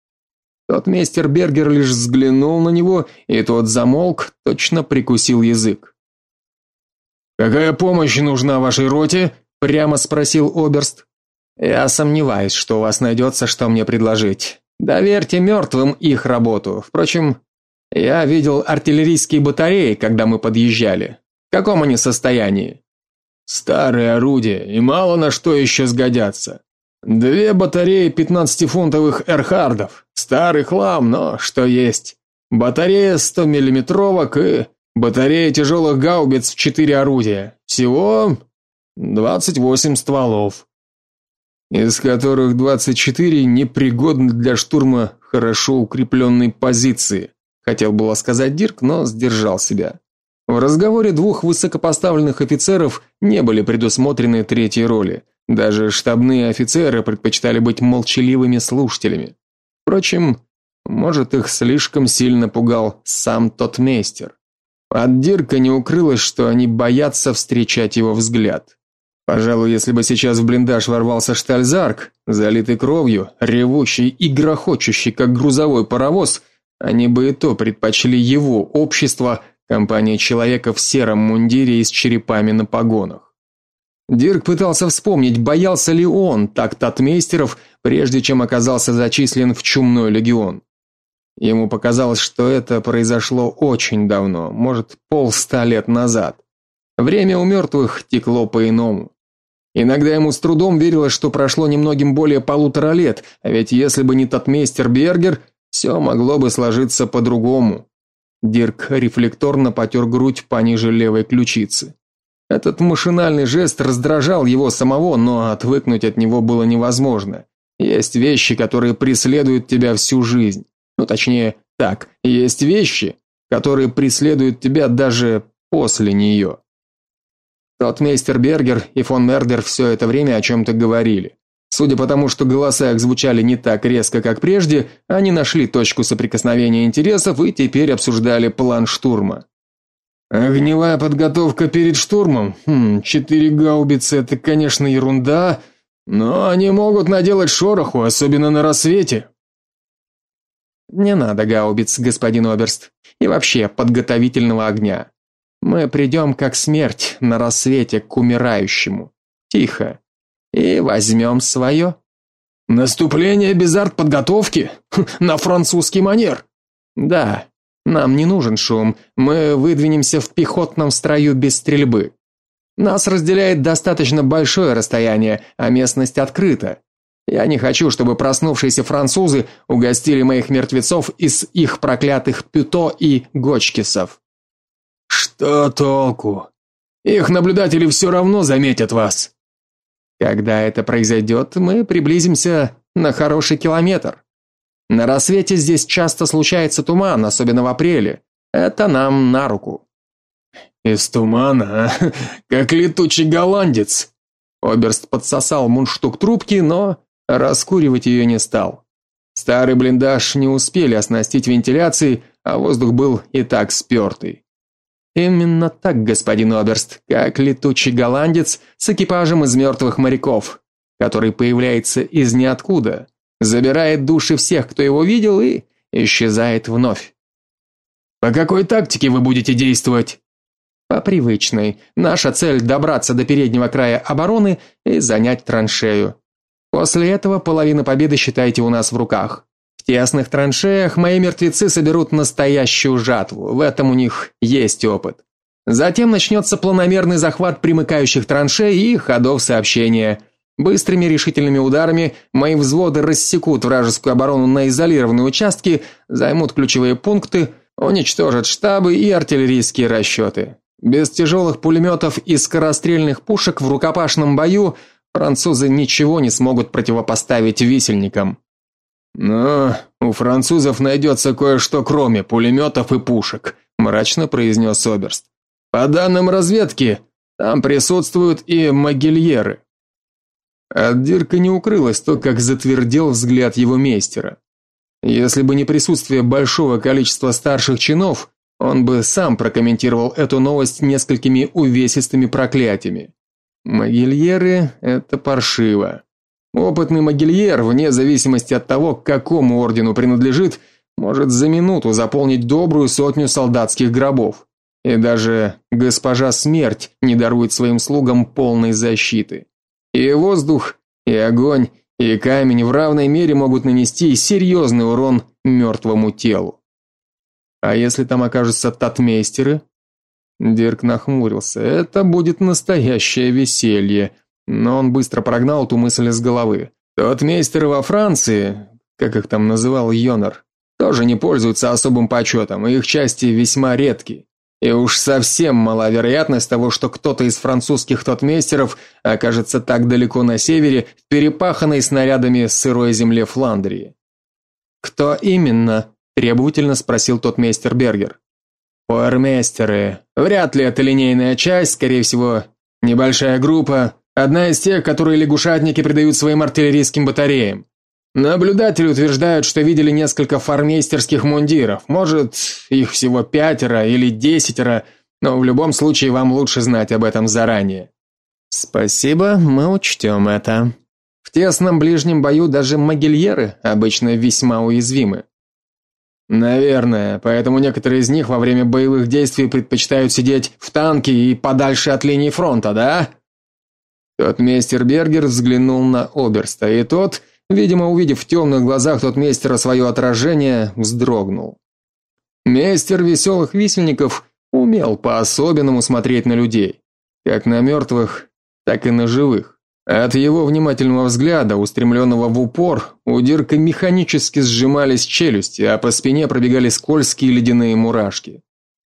Тот мистер Бергер лишь взглянул на него, и тот замолк, точно прикусил язык. Какая помощь нужна вашей роте? прямо спросил оберст. Я сомневаюсь, что у вас найдется, что мне предложить. Доверьте мертвым их работу. Впрочем, я видел артиллерийские батареи, когда мы подъезжали. В каком они состоянии? Старые орудия и мало на что еще сгодятся. Две батареи 15-фунтовых Эрхардов. Старый хлам, но что есть. Батарея 100-миллиметровок и батарея тяжелых гаубиц в четыре орудия. Всего 28 стволов, из которых 24 непригодны для штурма хорошо укрепленной позиции. Хотел было сказать Дирк, но сдержал себя. В разговоре двух высокопоставленных офицеров не были предусмотрены третьи роли. Даже штабные офицеры предпочитали быть молчаливыми слушателями. Впрочем, может, их слишком сильно пугал сам тот мейстер. От Дирка не укрылось, что они боятся встречать его взгляд. Пожалуй, если бы сейчас в блиндаж ворвался штальзарк, залитый кровью, ревущий и грохочущий, как грузовой паровоз, они бы и то предпочли его общество компании человека в сером мундире и с черепами на погонах. Дирк пытался вспомнить, боялся ли он так татмейстеров, прежде чем оказался зачислен в чумной легион. Ему показалось, что это произошло очень давно, может, полста лет назад. Время у мертвых текло по-иному. Иногда ему с трудом верилось, что прошло немногим более полутора лет, а ведь если бы не татмейстер Бергер, все могло бы сложиться по-другому. Дирк рефлекторно потер грудь пониже левой ключицы. Этот машинальный жест раздражал его самого, но отвыкнуть от него было невозможно. Есть вещи, которые преследуют тебя всю жизнь. Ну, точнее, так, есть вещи, которые преследуют тебя даже после нее». Тот мейстер Бергер и фон Мердер все это время о чем то говорили. Судя по тому, что голоса их звучали не так резко, как прежде, они нашли точку соприкосновения интересов и теперь обсуждали план штурма. Огневая подготовка перед штурмом. Хм, четыре гаубицы это, конечно, ерунда, но они могут наделать шороху, особенно на рассвете. Не надо гаубиц, господин Оберст, и вообще подготовительного огня. Мы придем, как смерть на рассвете к умирающему. Тихо. И возьмем свое. Наступление без артподготовки на французский манер. Да. Нам не нужен шум. Мы выдвинемся в пехотном строю без стрельбы. Нас разделяет достаточно большое расстояние, а местность открыта. Я не хочу, чтобы проснувшиеся французы угостили моих мертвецов из их проклятых пюто и гочкисов. Что толку? Их наблюдатели все равно заметят вас. Когда это произойдет, мы приблизимся на хороший километр. На рассвете здесь часто случается туман, особенно в апреле. Это нам на руку. Из тумана, а? как летучий голландец. Оберст подсосал мундштук трубки, но раскуривать ее не стал. Старый блиндаж не успели оснастить вентиляцией, а воздух был и так спертый. Именно так, господин Оберст, как летучий голландец с экипажем из мертвых моряков, который появляется из ниоткуда, забирает души всех, кто его видел, и исчезает вновь. По какой тактике вы будете действовать? По привычной. Наша цель добраться до переднего края обороны и занять траншею. После этого половина победы считайте у нас в руках. Тесных траншеях мои мертвецы соберут настоящую жатву. В этом у них есть опыт. Затем начнется планомерный захват примыкающих траншей и ходов сообщения. Быстрыми решительными ударами мои взводы рассекут вражескую оборону на изолированные участки, займут ключевые пункты, уничтожат штабы и артиллерийские расчеты. Без тяжелых пулеметов и скорострельных пушек в рукопашном бою французы ничего не смогут противопоставить висельникам. Но у французов найдется кое-что кроме пулеметов и пушек, мрачно произнес Оберст. По данным разведки, там присутствуют и могильеры. От Дирка не укрылось то, как затвердел взгляд его мейстера. Если бы не присутствие большого количества старших чинов, он бы сам прокомментировал эту новость несколькими увесистыми проклятиями. Могильеры это паршиво. Опытный могильер, вне зависимости от того, к какому ордену принадлежит, может за минуту заполнить добрую сотню солдатских гробов. И даже госпожа Смерть не дарует своим слугам полной защиты. И воздух, и огонь, и камень в равной мере могут нанести серьезный урон мертвому телу. А если там окажутся татмейстеры? Дирк нахмурился. Это будет настоящее веселье. Но он быстро прогнал эту мысль из головы. Тот мейстер во Франции, как их там называл Йонар, тоже не пользуются особым почетом, и их части весьма редки. И уж совсем мала вероятность того, что кто-то из французских тотмейстеров окажется так далеко на севере, в перепаханной снарядами сырой земле Фландрии. Кто именно? требовательно спросил тот мейстер Бергер. Пуэрмейстеры. Вряд ли это линейная часть, скорее всего, небольшая группа, Одна из тех, которые лягушатники придают своим артиллерийским батареям. Наблюдатели утверждают, что видели несколько фармейстерских мундиров. Может, их всего пятеро или десятеро, но в любом случае вам лучше знать об этом заранее. Спасибо, мы учтем это. В тесном ближнем бою даже могильеры обычно весьма уязвимы. Наверное, поэтому некоторые из них во время боевых действий предпочитают сидеть в танке и подальше от линии фронта, да? Тот мейстер Бергер взглянул на Оберста, и тот, видимо, увидев в темных глазах тот мейстера свое отражение, вздрогнул. Мейстер веселых висельников умел по-особенному смотреть на людей, как на мертвых, так и на живых. От его внимательного взгляда, устремленного в упор, у Дирка механически сжимались челюсти, а по спине пробегали скользкие ледяные мурашки.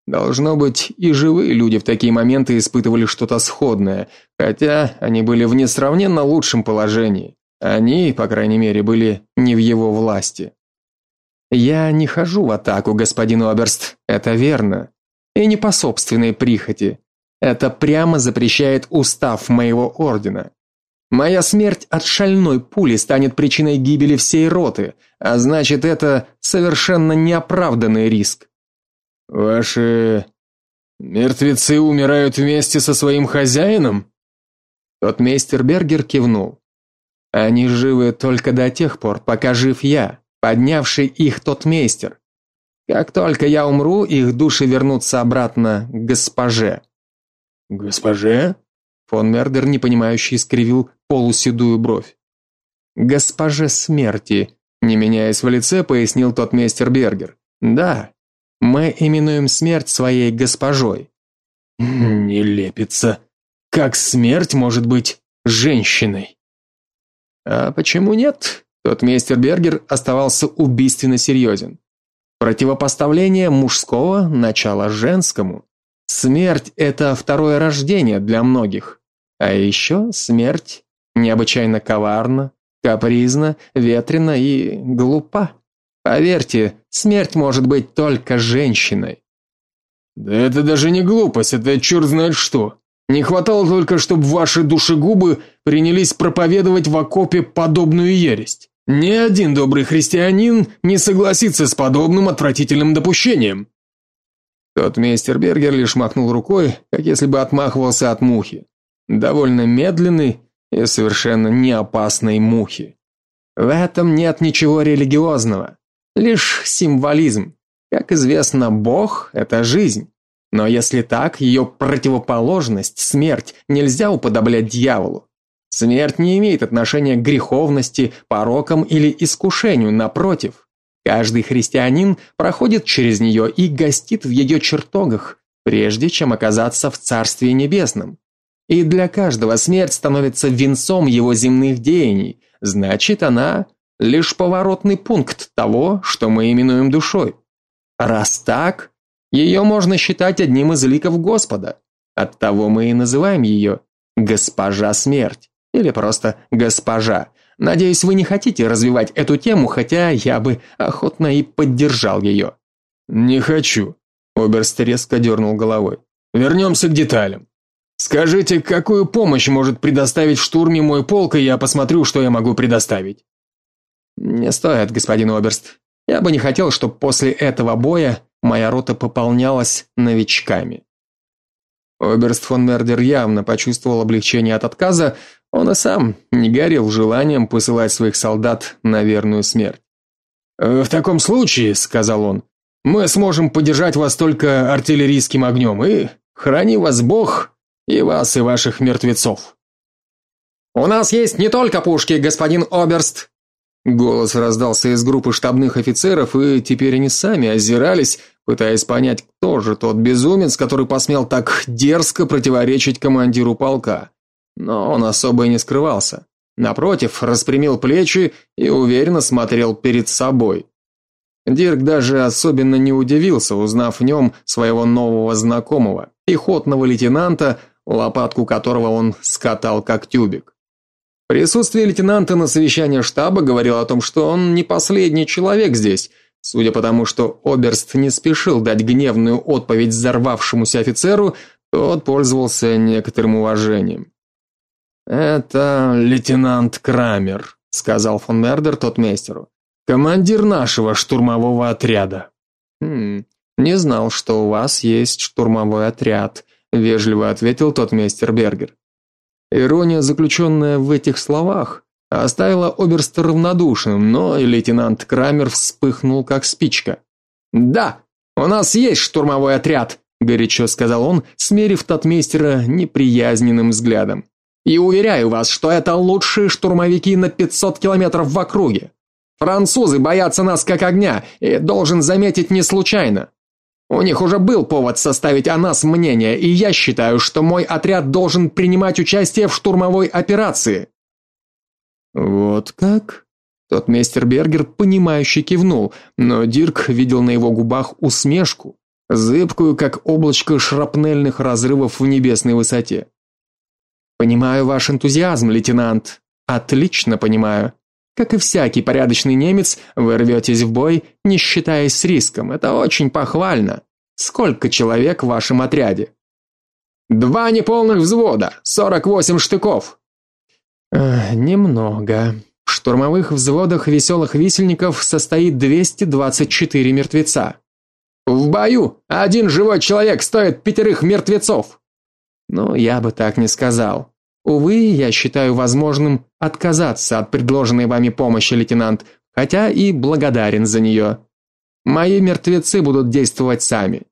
Должно быть, и живые люди в такие моменты испытывали что-то сходное, хотя они были в несравненно лучшем положении. Они, по крайней мере, были не в его власти. Я не хожу в атаку, господин Оберст, это верно. И не по собственной прихоти. Это прямо запрещает устав моего ордена. Моя смерть от шальной пули станет причиной гибели всей роты, а значит, это совершенно неоправданный риск. Ваши мертвецы умирают вместе со своим хозяином? Тот мейстер Бергер кивнул. Они живы только до тех пор, пока жив я, поднявший их тот мейстер. Как только я умру, их души вернутся обратно к госпоже. Госпоже? Фон Мердер непонимающе искривил полуседую бровь. Госпоже смерти, не меняясь в лице, пояснил тот мейстер Бергер. Да, мы именуем смерть своей госпожой. Не лепится. Как смерть может быть женщиной? А почему нет? Тот мейстер Бергер оставался убийственно серьезен. Противопоставление мужского начала женскому. Смерть это второе рождение для многих. А еще смерть необычайно коварна, капризна, ветрена и глупа. Поверьте, смерть может быть только женщиной. Да это даже не глупость, это черт знает что. Не хватало только, чтобы ваши душегубы принялись проповедовать в окопе подобную ересь. Ни один добрый христианин не согласится с подобным отвратительным допущением. Тот мейстер Бергер лишь махнул рукой, как если бы отмахивался от мухи. Довольно медленной и совершенно не опасной мухи. В этом нет ничего религиозного, лишь символизм. Как известно, Бог это жизнь. Но если так, ее противоположность смерть нельзя уподоблять дьяволу. Смерть не имеет отношения к греховности, порокам или искушению, напротив. Каждый христианин проходит через нее и гостит в ее чертогах, прежде чем оказаться в Царстве небесном. И для каждого смерть становится венцом его земных деяний. Значит, она лишь поворотный пункт того, что мы именуем душой. Раз так, ее можно считать одним из ликов Господа. Оттого мы и называем ее Госпожа Смерть или просто Госпожа. Надеюсь, вы не хотите развивать эту тему, хотя я бы охотно и поддержал ее». Не хочу, Оберст резко дернул головой. Вернемся к деталям. Скажите, какую помощь может предоставить в штурме мой полк, и я посмотрю, что я могу предоставить. Не стоит, господин Оберст. Я бы не хотел, чтобы после этого боя моя рота пополнялась новичками. Оберст фон Мердер явно почувствовал облегчение от отказа, он и сам не горел желанием посылать своих солдат на верную смерть. «Э, «В таком случае, — сказал он, — мы сможем поддержать вас только артиллерийским огнем, и храни вас Бог и вас, и ваших мертвецов». «У нас есть не только пушки, господин Оберст!» Голос раздался из группы штабных офицеров, и теперь они сами озирались, пытаясь понять, кто же тот безумец, который посмел так дерзко противоречить командиру полка. Но он особо и не скрывался. Напротив, распрямил плечи и уверенно смотрел перед собой. Дирк даже особенно не удивился, узнав в нем своего нового знакомого, пехотного лейтенанта, лопатку которого он скатал как тюбик. Присутствие лейтенанта на совещании штаба говорило о том, что он не последний человек здесь, судя по тому, что оберст не спешил дать гневную отповедь взорвавшемуся офицеру, тот пользовался некоторым уважением. Это лейтенант Крамер, сказал фон Мердер тотмейстеру. Командир нашего штурмового отряда. Хм, не знал, что у вас есть штурмовой отряд, вежливо ответил тот мейстер Бергер. Ирония, заключенная в этих словах, оставила оберста равнодушным, но лейтенант Крамер вспыхнул как спичка. "Да, у нас есть штурмовой отряд", горячо сказал он, смерив татмейстера неприязненным взглядом. "И уверяю вас, что это лучшие штурмовики на 500 километров в округе. Французы боятся нас как огня, и должен заметить не случайно. У них уже был повод составить о нас мнение, и я считаю, что мой отряд должен принимать участие в штурмовой операции. Вот как? Тот мистер Бергер понимающе кивнул, но Дирк видел на его губах усмешку, зыбкую, как облачко шрапнельных разрывов в небесной высоте. Понимаю ваш энтузиазм, лейтенант. Отлично понимаю. Как и всякий порядочный немец, вы рветесь в бой, не считаясь с риском. Это очень похвально. Сколько человек в вашем отряде? Два неполных взвода, 48 штыков. Э, немного. В штурмовых взводах веселых висельников состоит 224 мертвеца. В бою один живой человек стоит пятерых мертвецов. Ну, я бы так не сказал. Увы, я считаю возможным отказаться от предложенной вами помощи, лейтенант, хотя и благодарен за нее. Мои мертвецы будут действовать сами.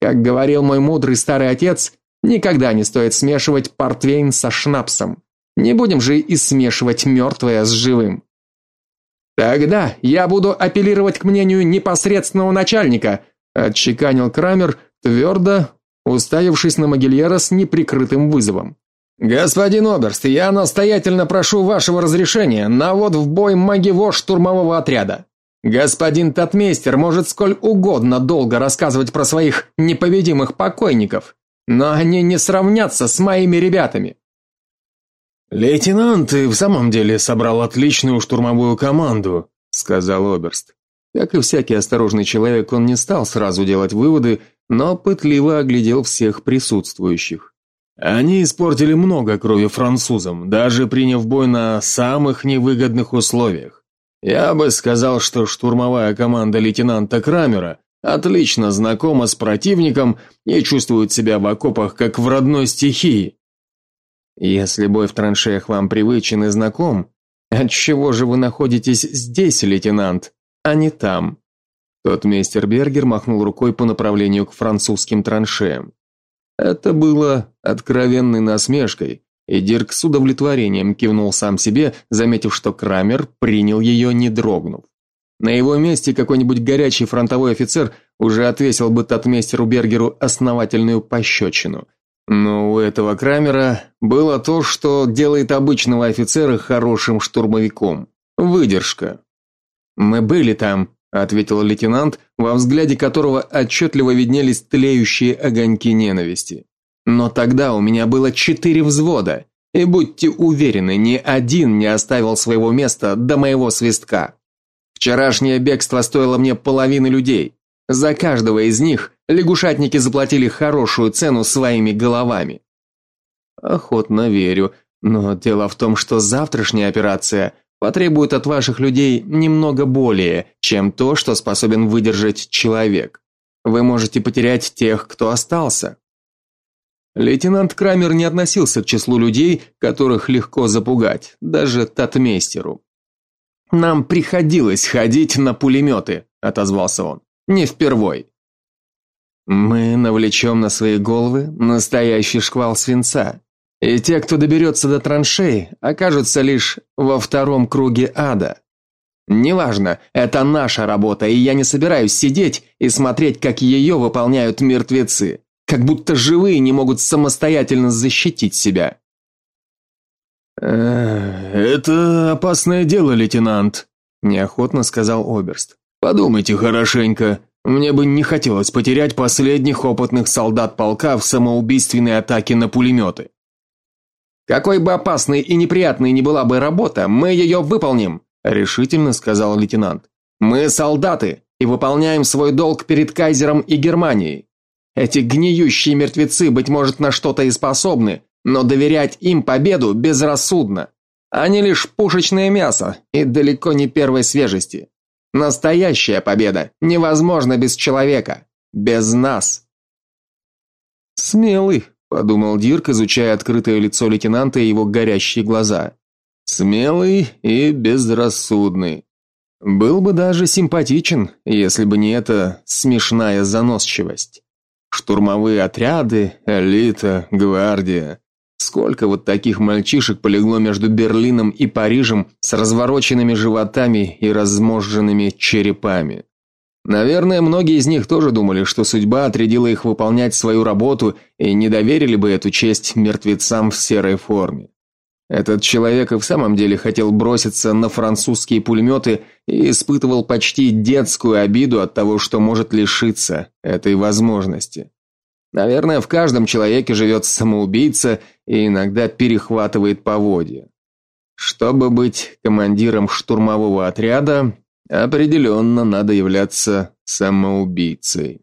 Как говорил мой мудрый старый отец, никогда не стоит смешивать портвейн со шнапсом. Не будем же и смешивать мертвое с живым. Тогда я буду апеллировать к мнению непосредственного начальника, отчеканил Крамер, твердо уставившись на Могильера с неприкрытым вызовом. Господин оберст, я настоятельно прошу вашего разрешения на ввод в бой магиво штурмового отряда. Господин татмейстер может сколь угодно долго рассказывать про своих непобедимых покойников, но они не сравнятся с моими ребятами. Лейтенант и в самом деле собрал отличную штурмовую команду, сказал оберст. Как и всякий осторожный человек, он не стал сразу делать выводы, но пытливо оглядел всех присутствующих. Они испортили много крови французам, даже приняв бой на самых невыгодных условиях. Я бы сказал, что штурмовая команда лейтенанта Крамера отлично знакома с противником и чувствует себя в окопах как в родной стихии. Если бой в траншеях вам привычен и знаком, отчего же вы находитесь здесь, лейтенант, а не там? Тот мистер Бергер махнул рукой по направлению к французским траншеям. Это было откровенной насмешкой, и Дирк с удовлетворением кивнул сам себе, заметив, что Крамер принял ее, не дрогнув. На его месте какой-нибудь горячий фронтовой офицер уже отвесил бы татмейстеру Бергеру основательную пощечину. Но у этого Крамера было то, что делает обычного офицера хорошим штурмовиком выдержка. Мы были там, ответил лейтенант, во взгляде которого отчетливо виднелись тлеющие огоньки ненависти. Но тогда у меня было четыре взвода, и будьте уверены, ни один не оставил своего места до моего свистка. Вчерашнее бегство стоило мне половины людей. За каждого из них лягушатники заплатили хорошую цену своими головами. Охотно верю, но дело в том, что завтрашняя операция потребует от ваших людей немного более, чем то, что способен выдержать человек. Вы можете потерять тех, кто остался. Лейтенант Крамер не относился к числу людей, которых легко запугать, даже татмейстеру. Нам приходилось ходить на пулеметы», – отозвался он. Не впервой. Мы навлечем на свои головы настоящий шквал свинца. И те, кто доберется до траншей, окажутся лишь во втором круге ада. Неважно, это наша работа, и я не собираюсь сидеть и смотреть, как ее выполняют мертвецы, как будто живые не могут самостоятельно защитить себя. это опасное дело, лейтенант, неохотно сказал оберст. Подумайте хорошенько. Мне бы не хотелось потерять последних опытных солдат полка в самоубийственной атаке на пулеметы. Какой бы опасной и неприятной ни была бы работа, мы ее выполним, решительно сказал лейтенант. Мы солдаты и выполняем свой долг перед кайзером и Германией. Эти гниющие мертвецы быть может на что-то и способны, но доверять им победу безрассудно. Они лишь пушечное мясо и далеко не первой свежести. Настоящая победа невозможна без человека, без нас. Смелый, подумал Дирк, изучая открытое лицо лейтенанта и его горящие глаза. Смелый и безрассудный. Был бы даже симпатичен, если бы не эта смешная заносчивость. Штурмовые отряды, элита, гвардия. Сколько вот таких мальчишек полегло между Берлином и Парижем с развороченными животами и разможженными черепами. Наверное, многие из них тоже думали, что судьба отрядила их выполнять свою работу и не доверили бы эту честь мертвецам в серой форме. Этот человек и в самом деле хотел броситься на французские пулеметы и испытывал почти детскую обиду от того, что может лишиться этой возможности. Наверное, в каждом человеке живет самоубийца и иногда перехватывает поводья. Чтобы быть командиром штурмового отряда, определенно надо являться самоубийцей.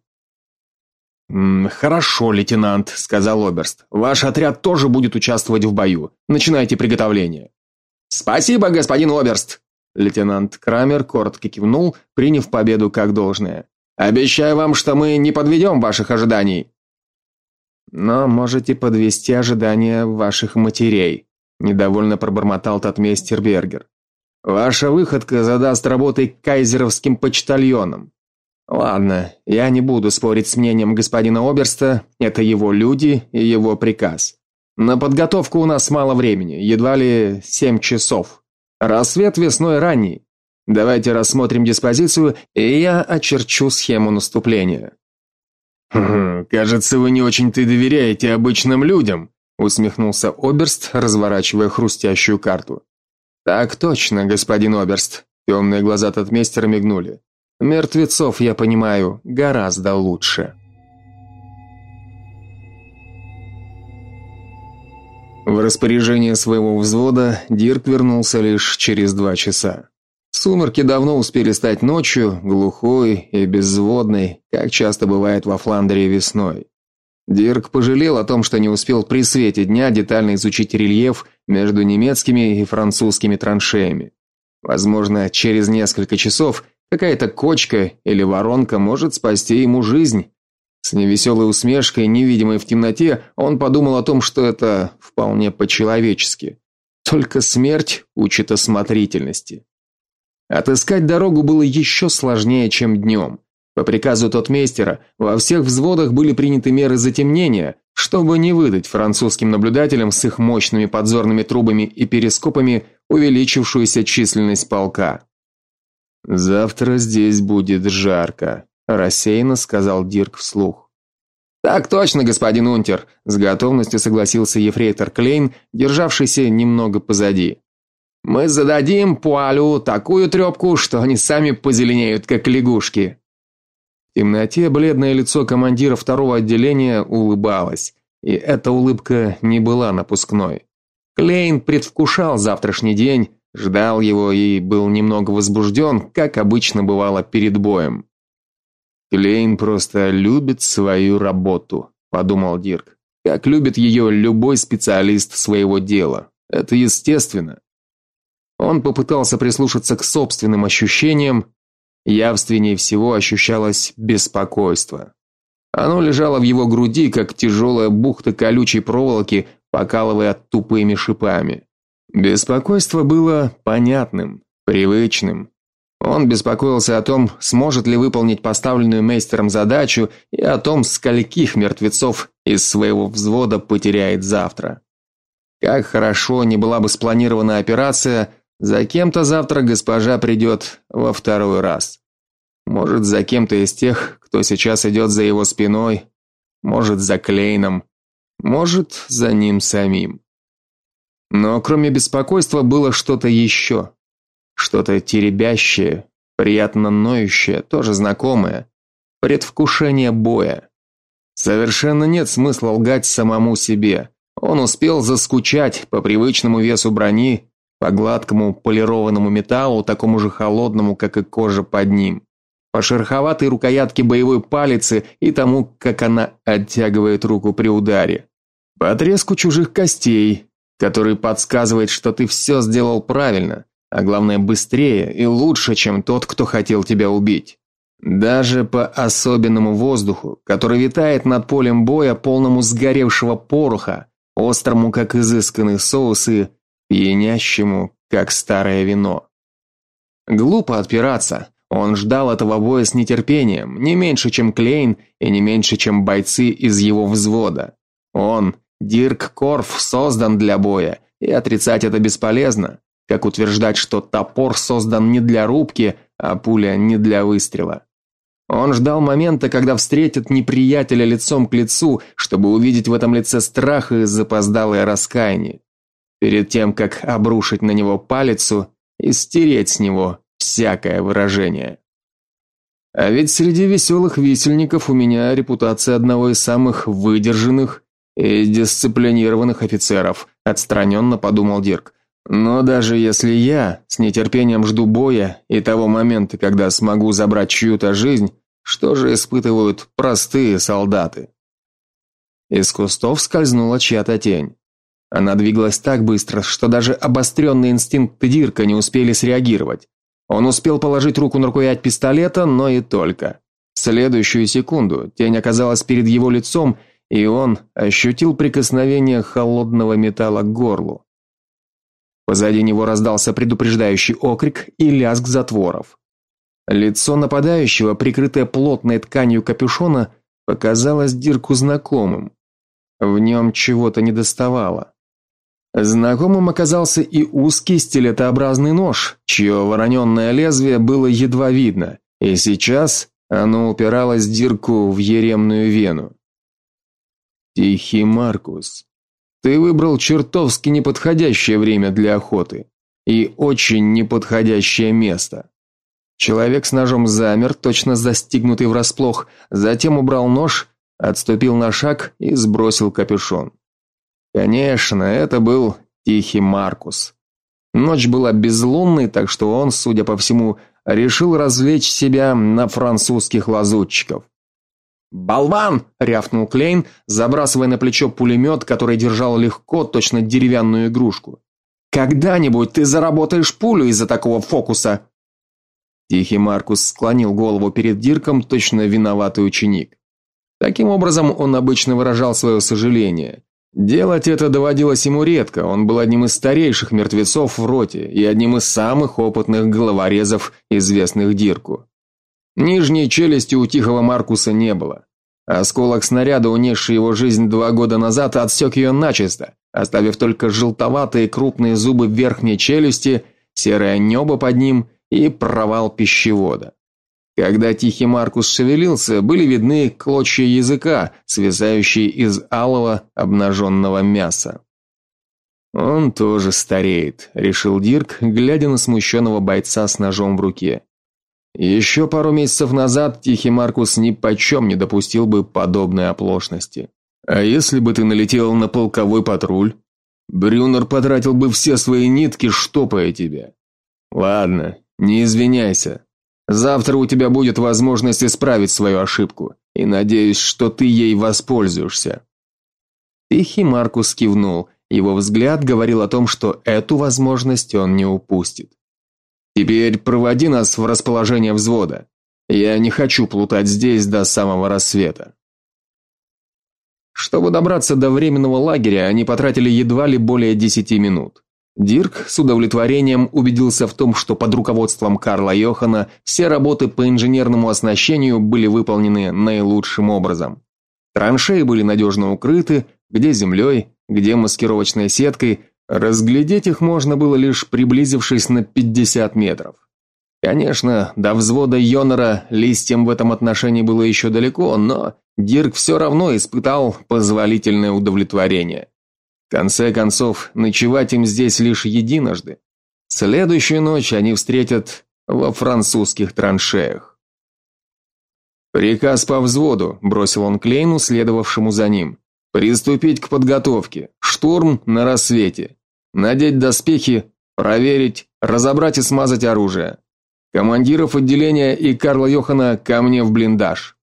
«Хорошо, лейтенант», — сказал Оберст. «Ваш отряд тоже будет участвовать в бою. Начинайте приготовление». «Спасибо, господин Оберст!» Лейтенант Крамер коротко кивнул, приняв победу как должное. «Обещаю вам, что мы не подведем ваших ожиданий». «Но можете подвести ожидания ваших матерей», недовольно пробормотал татмейстер Бергер. Ваша выходка задаст работой кайзеровским почтальоном. Ладно, я не буду спорить с мнением господина Оберста, это его люди и его приказ. На подготовку у нас мало времени, едва ли семь часов. Рассвет весной ранний. Давайте рассмотрим диспозицию, и я очерчу схему наступления. «Хм, кажется, вы не очень-то доверяете обычным людям, усмехнулся Оберст, разворачивая хрустящую карту. Так точно, господин Оберст. Темные глаза татмейстера мигнули. Мертвецов, я понимаю, гораздо лучше. В распоряжение своего взвода Дирк вернулся лишь через два часа. Сумерки давно успели стать ночью, глухой и безводной, как часто бывает во Фландрии весной. Дирк пожалел о том, что не успел при свете дня детально изучить рельеф между немецкими и французскими траншеями. Возможно, через несколько часов какая-то кочка или воронка может спасти ему жизнь. С невеселой усмешкой, невидимой в темноте, он подумал о том, что это вполне по-человечески. Только смерть учит осмотрительности. Отыскать дорогу было еще сложнее, чем днем. По приказу тотмейстера во всех взводах были приняты меры затемнения, чтобы не выдать французским наблюдателям с их мощными подзорными трубами и перископами увеличившуюся численность полка. Завтра здесь будет жарко, рассеянно сказал Дирк вслух. Так точно, господин Унтер, с готовностью согласился ефрейтор Клейн, державшийся немного позади. Мы зададим Пуалю такую трепку, что они сами позеленеют как лягушки. В темноте бледное лицо командира второго отделения улыбалось, и эта улыбка не была напускной. Клейн предвкушал завтрашний день, ждал его и был немного возбужден, как обычно бывало перед боем. Клейн просто любит свою работу, подумал Дирк. Как любит ее любой специалист своего дела. Это естественно. Он попытался прислушаться к собственным ощущениям, Явственнее всего ощущалось беспокойство. Оно лежало в его груди, как тяжелая бухта колючей проволоки, покалывая тупыми шипами. Беспокойство было понятным, привычным. Он беспокоился о том, сможет ли выполнить поставленную мейстером задачу и о том, скольких мертвецов из своего взвода потеряет завтра. Как хорошо не была бы спланирована операция, за кем-то завтра госпожа придет во второй раз. Может, за кем-то из тех, кто сейчас идет за его спиной, может, за Клейном, может, за ним самим. Но кроме беспокойства было что-то еще. Что-то теребящее, приятно ноющее, тоже знакомое. Предвкушение боя. Совершенно нет смысла лгать самому себе. Он успел заскучать по привычному весу брони по гладкому полированному металлу, такому же холодному, как и кожа под ним, по шероховатой рукоятке боевой палицы и тому, как она оттягивает руку при ударе, по треску чужих костей, который подсказывает, что ты все сделал правильно, а главное быстрее и лучше, чем тот, кто хотел тебя убить. Даже по особенному воздуху, который витает над полем боя, полному сгоревшего пороха, острому, как изысканный соус и пьянящему, как старое вино. Глупо отпираться. Он ждал этого боя с нетерпением, не меньше, чем Клейн и не меньше, чем бойцы из его взвода. Он, Дирк Корф, создан для боя, и отрицать это бесполезно, как утверждать, что топор создан не для рубки, а пуля не для выстрела. Он ждал момента, когда встретит неприятеля лицом к лицу, чтобы увидеть в этом лице страх и запоздалое раскаяние перед тем, как обрушить на него палицу и стереть с него всякое выражение. А ведь среди веселых висельников у меня репутация одного из самых выдержанных и дисциплинированных офицеров, отстраненно подумал Дирк. Но даже если я с нетерпением жду боя и того момента, когда смогу забрать чью-то жизнь, что же испытывают простые солдаты? Из кустов скользнула чья-то тень. Она двигалась так быстро, что даже обостренные инстинкты Дирка не успели среагировать. Он успел положить руку на рукоять пистолета, но и только. В следующую секунду тень оказалась перед его лицом, и он ощутил прикосновение холодного металла к горлу. Позади него раздался предупреждающий окрик и лязг затворов. Лицо нападающего, прикрытое плотной тканью капюшона, показалось Дирку знакомым. В нем чего-то недоставало. Знакомым оказался и узкий стилетообразный нож, чье вороненное лезвие было едва видно, и сейчас оно упиралось Дирку в еремную вену. Тихий Маркус, ты выбрал чертовски неподходящее время для охоты и очень неподходящее место. Человек с ножом замер, точно застигнутый врасплох, затем убрал нож, отступил на шаг и сбросил капюшон. Конечно, это был тихий Маркус. Ночь была безлунной, так что он, судя по всему, решил развлечь себя на французских лазутчиков. «Болван!» — рявкнул Клейн, забрасывая на плечо пулемет, который держал легко, точно деревянную игрушку. «Когда-нибудь ты заработаешь пулю из-за такого фокуса!» Тихий Маркус склонил голову перед Дирком, точно виноватый ученик. Таким образом, он обычно выражал свое сожаление. Делать это доводилось ему редко, он был одним из старейших мертвецов в роте и одним из самых опытных головорезов, известных Дирку. Нижней челюсти у Тихого Маркуса не было. Осколок снаряда, унесший его жизнь два года назад, отсек ее начисто, оставив только желтоватые крупные зубы верхней челюсти, серое небо под ним и провал пищевода. Когда Тихий Маркус шевелился, были видны клочья языка, свисающие из алого обнаженного мяса. Он тоже стареет, решил Дирк, глядя на смущенного бойца с ножом в руке. Еще пару месяцев назад Тихий Маркус ни почем не допустил бы подобной оплошности. А если бы ты налетел на полковой патруль, Брюнер потратил бы все свои нитки, штопая тебя. Ладно, не извиняйся. Завтра у тебя будет возможность исправить свою ошибку, и надеюсь, что ты ей воспользуешься. Тихий Маркус кивнул. Его взгляд говорил о том, что эту возможность он не упустит. Теперь проводи нас в расположение взвода. Я не хочу плутать здесь до самого рассвета. Чтобы добраться до временного лагеря, они потратили едва ли более десяти минут. Дирк с удовлетворением убедился в том, что под руководством Карла Йохана все работы по инженерному оснащению были выполнены наилучшим образом. Траншеи были надежно укрыты, где землей, где маскировочной сеткой, Разглядеть их можно было лишь приблизившись на 50 метров. Конечно, до взвода Йонора листьям в этом отношении было еще далеко, но Дирк все равно испытал позволительное удовлетворение. Конце концов, ночевать им здесь лишь единожды. Следующую ночь они встретят во французских траншеях. Приказ по взводу, бросил он Клейну, следовавшему за ним. Приступить к подготовке. Штурм на рассвете. Надеть доспехи, проверить, разобрать и смазать оружие. Командиров отделения и Карла Йохана ко мне в блиндаж.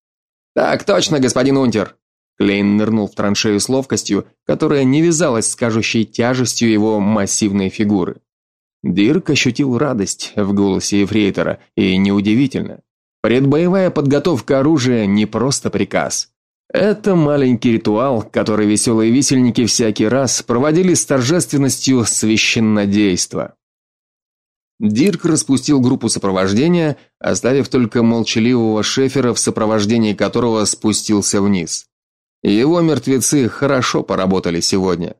Так точно, господин Унтер. Клейн нырнул в траншею с ловкостью, которая не вязалась с кажущей тяжестью его массивной фигуры. Дирк ощутил радость в голосе эфрейтора, и неудивительно. Предбоевая подготовка оружия не просто приказ. Это маленький ритуал, который веселые висельники всякий раз проводили с торжественностью священнодейства. Дирк распустил группу сопровождения, оставив только молчаливого шефера, в сопровождении которого спустился вниз. Его мертвецы хорошо поработали сегодня.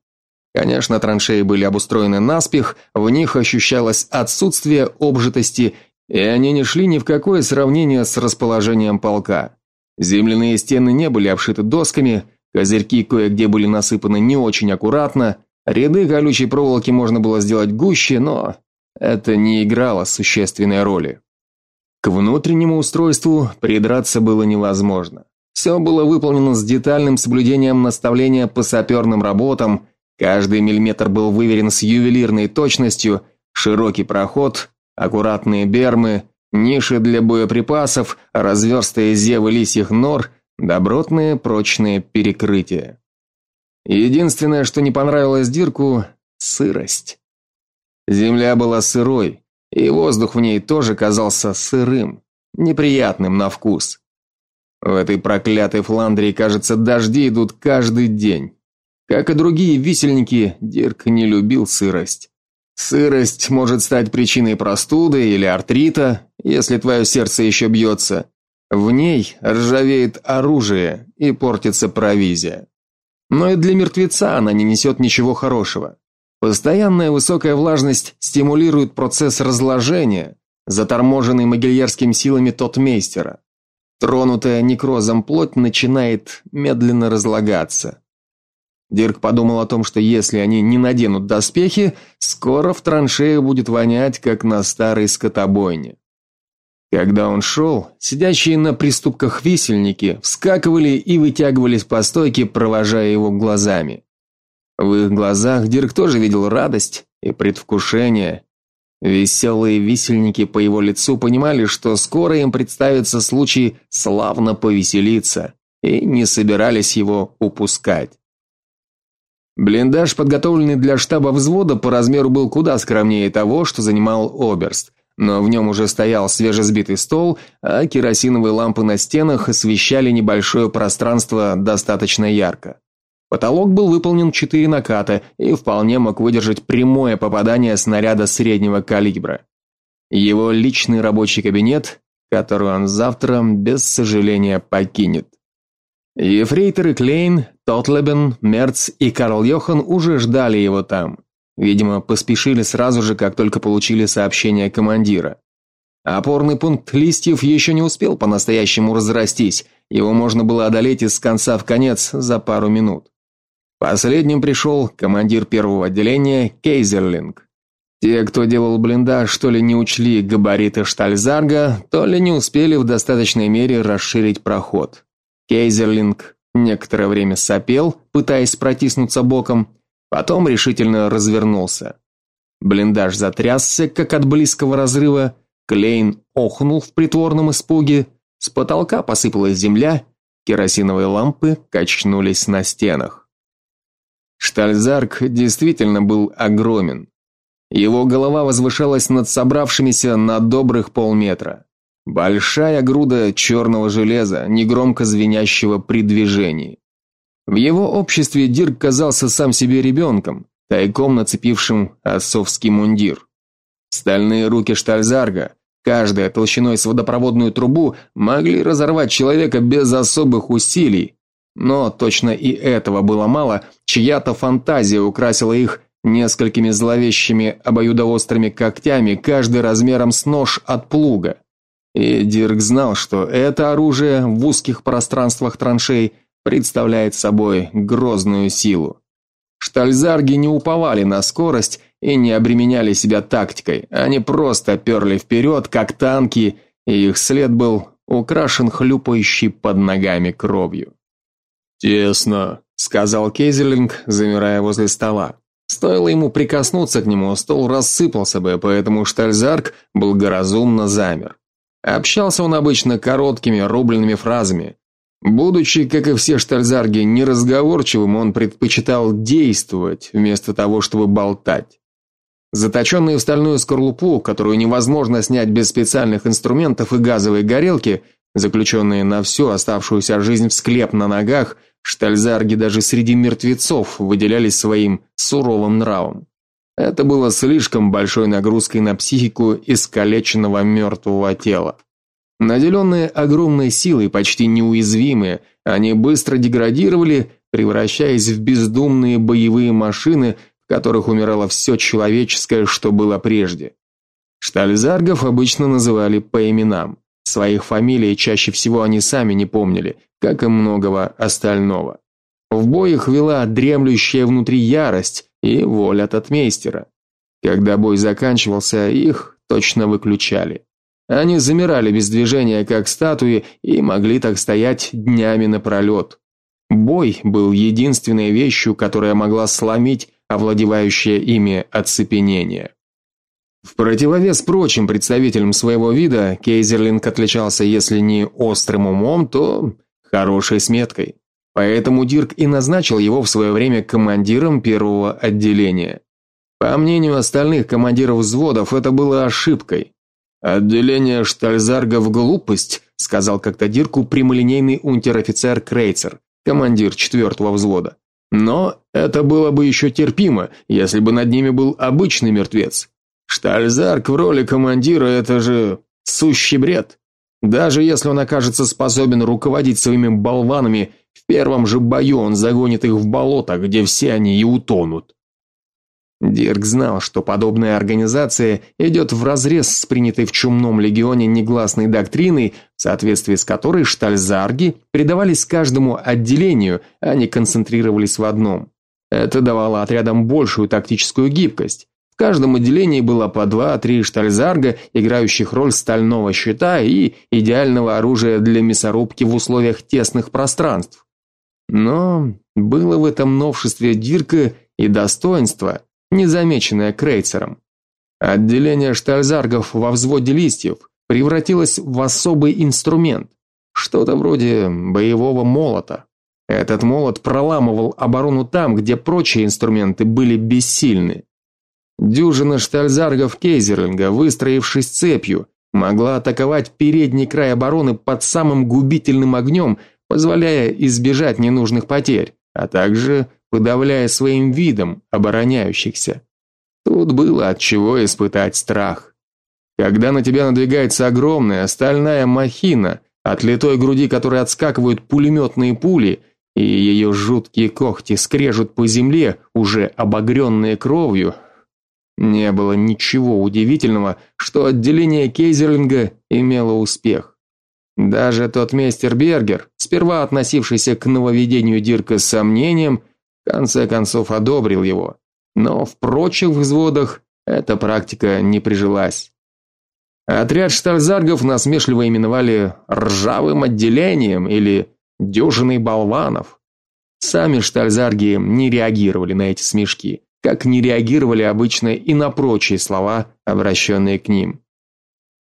Конечно, траншеи были обустроены наспех, в них ощущалось отсутствие обжитости, и они не шли ни в какое сравнение с расположением полка. Земляные стены не были обшиты досками, козырьки кое-где были насыпаны не очень аккуратно, ряды колючей проволоки можно было сделать гуще, но это не играло существенной роли. К внутреннему устройству придраться было невозможно. Все было выполнено с детальным соблюдением наставления по саперным работам, Каждый миллиметр был выверен с ювелирной точностью, широкий проход, аккуратные бермы, ниши для боеприпасов, разверстые зевы лисьих нор, добротные прочные перекрытия. Единственное, что не понравилось Дирку сырость. Земля была сырой, и воздух в ней тоже казался сырым, неприятным на вкус. В этой проклятой Фландрии, кажется, дожди идут каждый день. Как и другие висельники, Дирк не любил сырость. Сырость может стать причиной простуды или артрита, если твое сердце еще бьется. В ней ржавеет оружие и портится провизия. Но и для мертвеца она не несет ничего хорошего. Постоянная высокая влажность стимулирует процесс разложения, заторможенный могильерскими силами тотмейстера. Тронутая некрозом плоть начинает медленно разлагаться. Дирк подумал о том, что если они не наденут доспехи, скоро в траншеях будет вонять, как на старой скотобойне. Когда он шел, сидящие на приступках висельники вскакивали и вытягивались по стойке, провожая его глазами. В их глазах Дирк тоже видел радость и предвкушение. Веселые висельники по его лицу понимали, что скоро им представится случай славно повеселиться, и не собирались его упускать. Блиндаж, подготовленный для штаба взвода, по размеру был куда скромнее того, что занимал оберст, но в нем уже стоял свежесбитый стол, а керосиновые лампы на стенах освещали небольшое пространство достаточно ярко. Потолок был выполнен четыре наката и вполне мог выдержать прямое попадание снаряда среднего калибра. Его личный рабочий кабинет, который он завтра без сожаления покинет. Ефрейторы Клейн, Тотлебен, Мерц и Карл Йохан уже ждали его там. Видимо, поспешили сразу же, как только получили сообщение командира. Опорный пункт листьев еще не успел по-настоящему разрастись, его можно было одолеть из конца в конец за пару минут. Последним пришел командир первого отделения Кейзерлинг. Те, кто делал блиндаж, что ли не учли габариты штальзарга, то ли не успели в достаточной мере расширить проход. Кейзерлинг некоторое время сопел, пытаясь протиснуться боком, потом решительно развернулся. Блиндаж затрясся, как от близкого разрыва, Клейн охнул в притворном испуге, с потолка посыпалась земля, керосиновые лампы качнулись на стенах. Штальзарк действительно был огромен. Его голова возвышалась над собравшимися на добрых полметра. Большая груда черного железа, негромко звенящего при движении. В его обществе Дирк казался сам себе ребенком, тайком нацепившим отцовский мундир. Стальные руки Штальзарга, каждая толщиной с водопроводную трубу, могли разорвать человека без особых усилий, но точно и этого было мало, чья-то фантазия украсила их несколькими зловещими обоюдоострыми когтями, каждый размером с нож от плуга. И Дирк знал, что это оружие в узких пространствах траншей представляет собой грозную силу. Штальзарги не уповали на скорость и не обременяли себя тактикой. Они просто перли вперед, как танки, и их след был украшен хлюпающей под ногами кровью. Тесно, сказал Кейзелинг, замирая возле стола. Стоило ему прикоснуться к нему, стол рассыпался бы, поэтому Штальзарк благоразумно замер. Общался он обычно короткими рубленными фразами. Будучи, как и все штальзарги, неразговорчивым, он предпочитал действовать вместо того, чтобы болтать. Заточенный в стальную скорлупу, которую невозможно снять без специальных инструментов и газовой горелки, заключенные на всю оставшуюся жизнь в склеп на ногах, Штальзарги даже среди мертвецов выделялись своим суровым нравом. Это было слишком большой нагрузкой на психику искалеченного мертвого тела. Наделенные огромной силой, почти неуязвимые, они быстро деградировали, превращаясь в бездумные боевые машины, в которых умирало все человеческое, что было прежде. Штальзаргов обычно называли по именам. Своих фамилий чаще всего они сами не помнили, как и многого остального. В бой их вела дремлющая внутри ярость и воля татмейстера. Когда бой заканчивался, их точно выключали. Они замирали без движения, как статуи, и могли так стоять днями напролет. Бой был единственной вещью, которая могла сломить овладевающее ими оцепенение. В противовес прочим представителям своего вида, Кейзерлинг отличался, если не острым умом, то хорошей сметкой. Поэтому Дирк и назначил его в свое время командиром первого отделения. По мнению остальных командиров взводов, это было ошибкой. Отделение штальзаргов глупость, сказал как-то Дирку прямолинейный унтер-офицер Крейцер, командир четвертого взвода. Но это было бы еще терпимо, если бы над ними был обычный мертвец. Штальзарг в роли командира это же сущий бред. Даже если он окажется способен руководить своими болванами, в первом же бою он загонит их в болото, где все они и утонут. Дирк знал, что подобная организация идет вразрез с принятой в Чумном легионе негласной доктриной, в соответствии с которой штальзарги придавались каждому отделению, а не концентрировались в одном. Это давало отрядам большую тактическую гибкость. В каждом отделении было по два-три штальзарга, играющих роль стального щита и идеального оружия для мясорубки в условиях тесных пространств. Но было в этом новшестве Дирка и достоинство – незамеченное крейцером. Отделение штальзаргов во взводе листьев превратилось в особый инструмент, что-то вроде боевого молота. Этот молот проламывал оборону там, где прочие инструменты были бессильны. Дюжина штальзаргов Кейзерлинга, выстроившись цепью, могла атаковать передний край обороны под самым губительным огнем, позволяя избежать ненужных потерь, а также подавляя своим видом обороняющихся. Тут было от чего испытать страх. Когда на тебя надвигается огромная стальная махина, от литой груди которой отскакивают пулеметные пули, и ее жуткие когти скрежут по земле, уже обогренные кровью, не было ничего удивительного, что отделение Кейзерлинга имело успех. Даже тот мейстер Бергер, сперва относившийся к нововведению Дирка с сомнением, конце концов одобрил его, но в прочих взводах эта практика не прижилась. Отряд штальзаргов насмешливо именовали ржавым отделением или дюжиной болванов. Сами штальзарги не реагировали на эти смешки, как не реагировали обычно и на прочие слова, обращенные к ним.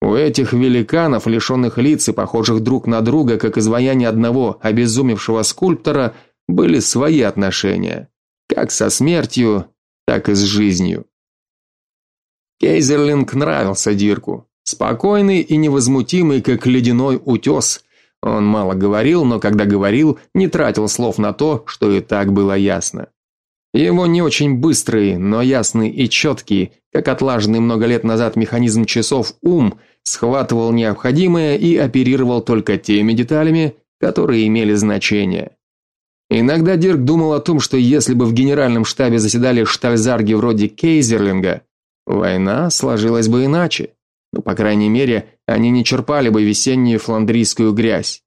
У этих великанов, лишенных лиц и похожих друг на друга, как изваяние одного обезумевшего скульптора, были свои отношения, как со смертью, так и с жизнью. Кейзерлинг нравился Дирку, спокойный и невозмутимый, как ледяной утес. Он мало говорил, но когда говорил, не тратил слов на то, что и так было ясно. Его не очень быстрый, но ясный и четкий, как отлаженный много лет назад механизм часов ум, схватывал необходимое и оперировал только теми деталями, которые имели значение. Иногда Дирк думал о том, что если бы в генеральном штабе заседали штальзарги вроде Кейзерлинга, война сложилась бы иначе. Ну, по крайней мере, они не черпали бы весеннюю фландрийскую грязь.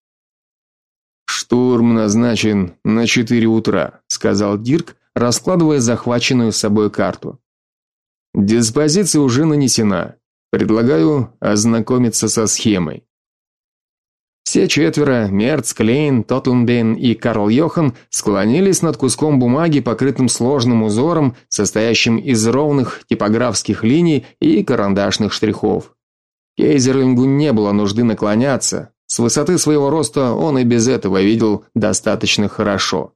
Штурм назначен на 4 утра, сказал Дирк, раскладывая захваченную с собой карту. Диспозиция уже нанесена. Предлагаю ознакомиться со схемой. Все четверо, Мерц, Клейн, Тоттенбейн и Карл Йохан, склонились над куском бумаги, покрытым сложным узором, состоящим из ровных типографских линий и карандашных штрихов. Кейзерлингу не было нужды наклоняться. С высоты своего роста он и без этого видел достаточно хорошо.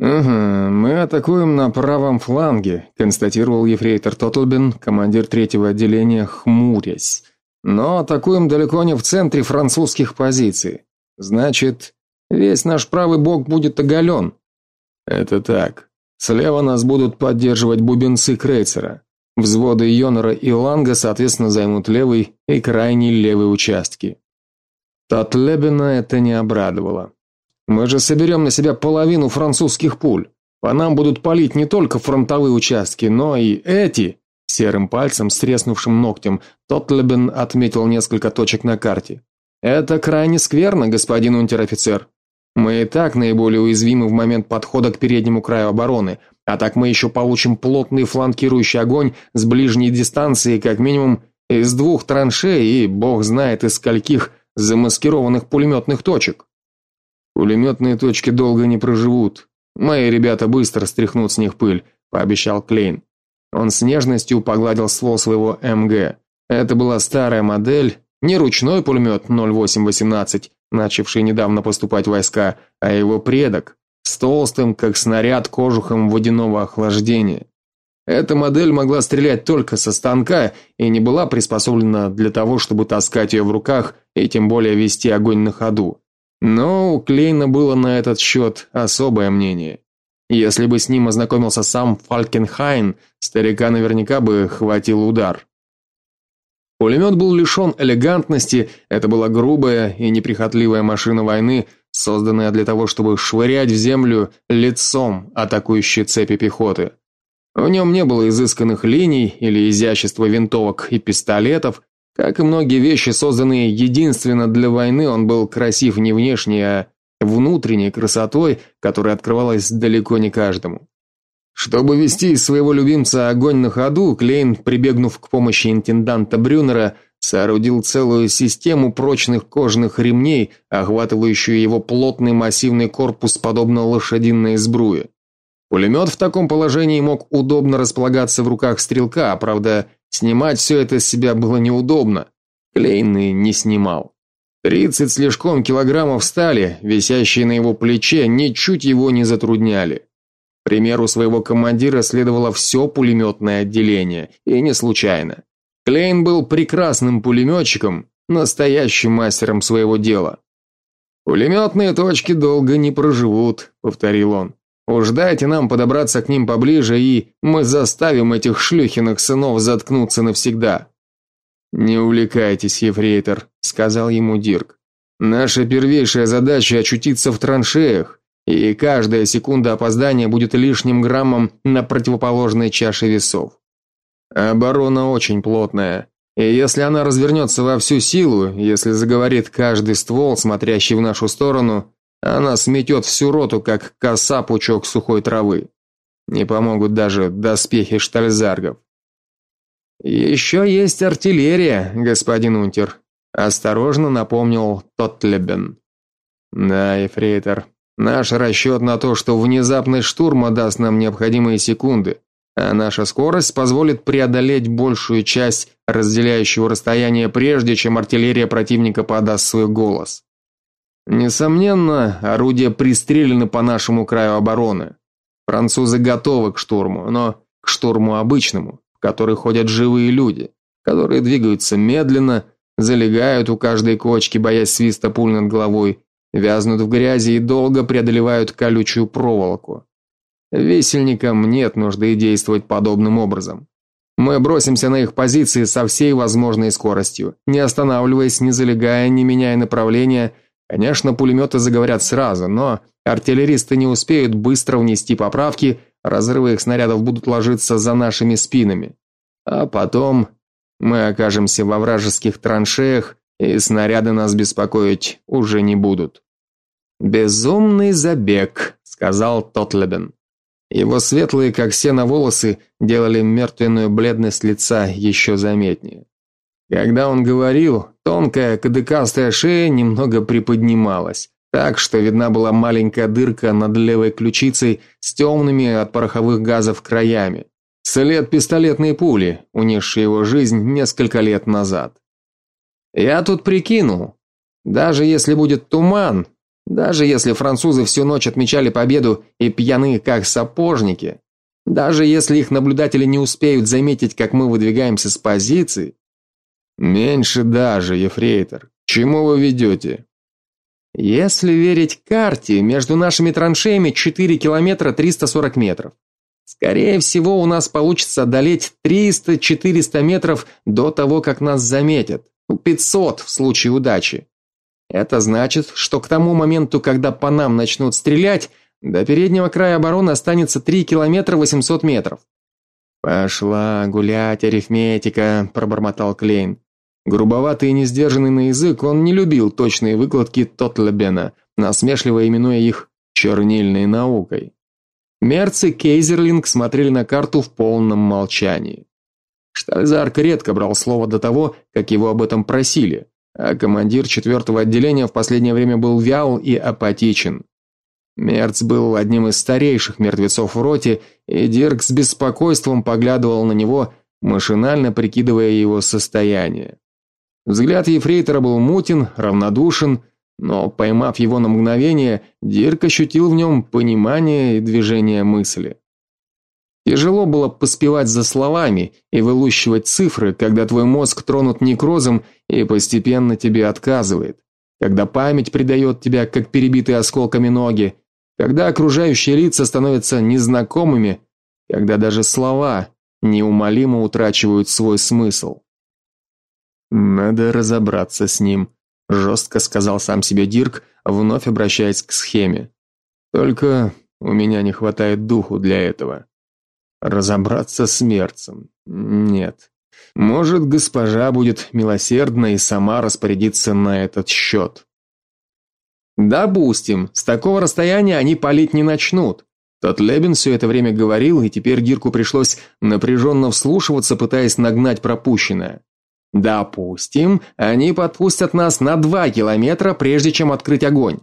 «Угу, мы атакуем на правом фланге», констатировал ефрейтор Тотлбен, командир третьего отделения, хмурясь. Но атакуем далеко не в центре французских позиций. Значит, весь наш правый бок будет оголен». Это так. Слева нас будут поддерживать бубенцы крейцера. Взводы Йонора и Ланга, соответственно, займут левый и крайний левый участки. Татлебена это не обрадовало. Мы же соберем на себя половину французских пуль. По нам будут палить не только фронтовые участки, но и эти. Серым пальцем с треснувшим ногтем Тотлебен отметил несколько точек на карте. Это крайне скверно, господин унтер-офицер. Мы и так наиболее уязвимы в момент подхода к переднему краю обороны, а так мы еще получим плотный фланкирующий огонь с ближней дистанции, как минимум из двух траншей и бог знает из скольких замаскированных пулеметных точек. Пулеметные точки долго не проживут. Мои ребята быстро стряхнут с них пыль, пообещал Клейн. Он с нежностью погладил ствол своего МГ. Это была старая модель, не ручной пулемет 0818, начавший недавно поступать войска, а его предок с толстым, как снаряд, кожухом водяного охлаждения. Эта модель могла стрелять только со станка и не была приспособлена для того, чтобы таскать ее в руках и тем более вести огонь на ходу. Но у Клейна было на этот счет особое мнение. Если бы с ним ознакомился сам Фалькенхайн, старика наверняка бы хватил удар. Пулемет был лишен элегантности, это была грубая и неприхотливая машина войны, созданная для того, чтобы швырять в землю лицом атакующие цепи пехоты. В нем не было изысканных линий или изящества винтовок и пистолетов, как и многие вещи, созданные единственно для войны, он был красив не внешне, а внутренней красотой, которая открывалась далеко не каждому. Чтобы вести своего любимца огонь на ходу, Клейн, прибегнув к помощи интенданта Брюнера, соорудил целую систему прочных кожаных ремней, охватывающую его плотный массивный корпус подобно лошадиной сбруе. Пулемет в таком положении мог удобно располагаться в руках стрелка, правда, снимать все это с себя было неудобно. Клейн не снимал. Тридцать слишком килограммов стали, висящие на его плече, ничуть его не затрудняли примеру своего командира следовало все пулеметное отделение, и не случайно. Клейн был прекрасным пулеметчиком, настоящим мастером своего дела. Пулеметные точки долго не проживут, повторил он. Уж дайте нам подобраться к ним поближе, и мы заставим этих шлюхиных сынов заткнуться навсегда. Не увлекайтесь, ефрейтор, сказал ему Дирк. Наша первейшая задача очутиться в траншеях, и каждая секунда опоздания будет лишним граммом на противоположной чаше весов. Оборона очень плотная, и если она развернется во всю силу, если заговорит каждый ствол, смотрящий в нашу сторону, она сметет всю роту, как коса пучок сухой травы. Не помогут даже доспехи штальзаргов. «Еще есть артиллерия, господин Унтер, осторожно напомнил Тотлебен. Да, ефрейтор, Наш расчет на то, что внезапный штурм даст нам необходимые секунды, а наша скорость позволит преодолеть большую часть разделяющего расстояния прежде, чем артиллерия противника подаст свой голос. Несомненно, орудия пристрелены по нашему краю обороны. Французы готовы к штурму, но к штурму обычному, в который ходят живые люди, которые двигаются медленно, залегают у каждой кочки, боясь свиста пуль над головой, вязнут в грязи и долго преодолевают колючую проволоку. Весельникам нет нужды действовать подобным образом. Мы бросимся на их позиции со всей возможной скоростью, не останавливаясь, не залегая, не меняя направления. Конечно, пулеметы заговорят сразу, но артиллеристы не успеют быстро внести поправки, разрывы их снарядов будут ложиться за нашими спинами. А потом мы окажемся во вражеских траншеях и снаряды нас беспокоить уже не будут. Безумный забег, сказал Тотлебен. Его светлые, как сено, волосы делали мертвенную бледность лица еще заметнее. Когда он говорил, тонкая кадыкастая шея немного приподнималась, так что видна была маленькая дырка над левой ключицей с темными от пороховых газов краями. След пистолетной пули, унесшей его жизнь несколько лет назад. Я тут прикинул, даже если будет туман, даже если французы всю ночь отмечали победу и пьяны как сапожники, даже если их наблюдатели не успеют заметить, как мы выдвигаемся с позиции, меньше даже, ефрейтор. Чему вы ведете?» Если верить карте, между нашими траншеями 4 километра 340 метров. Скорее всего, у нас получится одолеть 300-400 метров до того, как нас заметят. 500 в случае удачи. Это значит, что к тому моменту, когда по нам начнут стрелять, до переднего края обороны останется 3 километра 800 метров. Пошла гулять арифметика, пробормотал Клейн. Грубоватый и несдержанный на язык, он не любил точные выкладки Тотлебена, насмешливо именуя их чернильной наукой. Мерц и Кейзерлинг смотрели на карту в полном молчании. Штальзарк редко брал слово до того, как его об этом просили, а командир четвертого отделения в последнее время был вял и апатичен. Мерц был одним из старейших мертвецов в роте, и Дирк с беспокойством поглядывал на него, машинально прикидывая его состояние. Взгляд ефрейтора был мутен, равнодушен, но поймав его на мгновение, Дирк ощутил в нем понимание и движение мысли. Тяжело было поспевать за словами и вылущивать цифры, когда твой мозг тронут некрозом и постепенно тебе отказывает. Когда память предает тебя, как перебитые осколками ноги, когда окружающие лица становятся незнакомыми, когда даже слова неумолимо утрачивают свой смысл. Надо разобраться с ним, жестко сказал сам себе Дирк, вновь обращаясь к схеме. Только у меня не хватает духу для этого. Разобраться с мерцем. Нет. Может, госпожа будет милосердна и сама распорядится на этот счет. Допустим, с такого расстояния они палить не начнут. Тот Лебен все это время говорил, и теперь Гирку пришлось напряженно вслушиваться, пытаясь нагнать пропущенное. Допустим, они подпустят нас на два километра, прежде чем открыть огонь.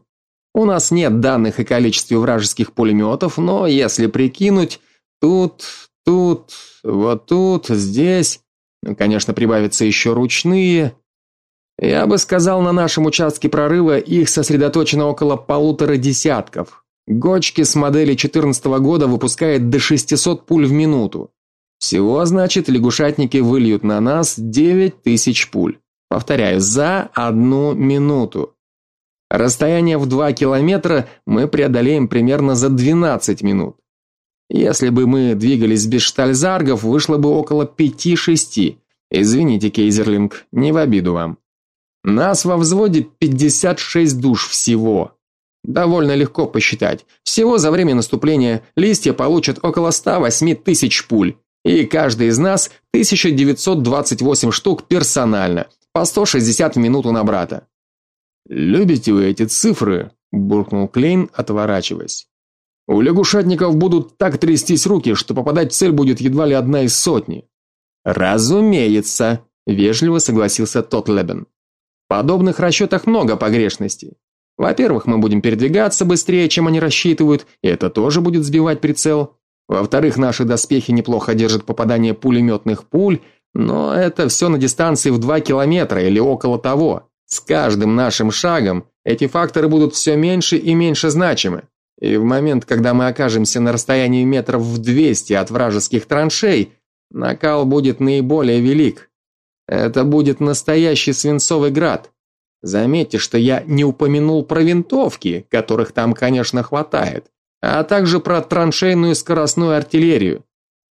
У нас нет данных о количестве вражеских пулеметов, но если прикинуть, Тут, тут, вот тут, здесь, конечно, прибавятся еще ручные. Я бы сказал, на нашем участке прорыва их сосредоточено около полутора десятков. Гочки с модели 14 года выпускает до 600 пуль в минуту. Всего, значит, лягушатники выльют на нас 9 тысяч пуль. Повторяю, за одну минуту. Расстояние в 2 километра мы преодолеем примерно за 12 минут. Если бы мы двигались без штальзаргов, вышло бы около пяти-шести. Извините, Кейзерлинг, не в обиду вам. Нас во взводе 56 душ всего. Довольно легко посчитать. Всего за время наступления листья получат около 108 тысяч пуль, и каждый из нас 1928 штук персонально, по 160 в минуту на брата. Любите вы эти цифры? буркнул Клейн, отворачиваясь. У лягушатников будут так трястись руки, что попадать в цель будет едва ли одна из сотни. Разумеется, вежливо согласился тот Лебен. В подобных расчетах много погрешностей. Во-первых, мы будем передвигаться быстрее, чем они рассчитывают, и это тоже будет сбивать прицел. Во-вторых, наши доспехи неплохо держат попадание пулеметных пуль, но это все на дистанции в 2 километра или около того. С каждым нашим шагом эти факторы будут все меньше и меньше значимы. И в момент, когда мы окажемся на расстоянии метров в 200 от вражеских траншей, накал будет наиболее велик. Это будет настоящий свинцовый град. Заметьте, что я не упомянул про винтовки, которых там, конечно, хватает, а также про траншейную скоростную артиллерию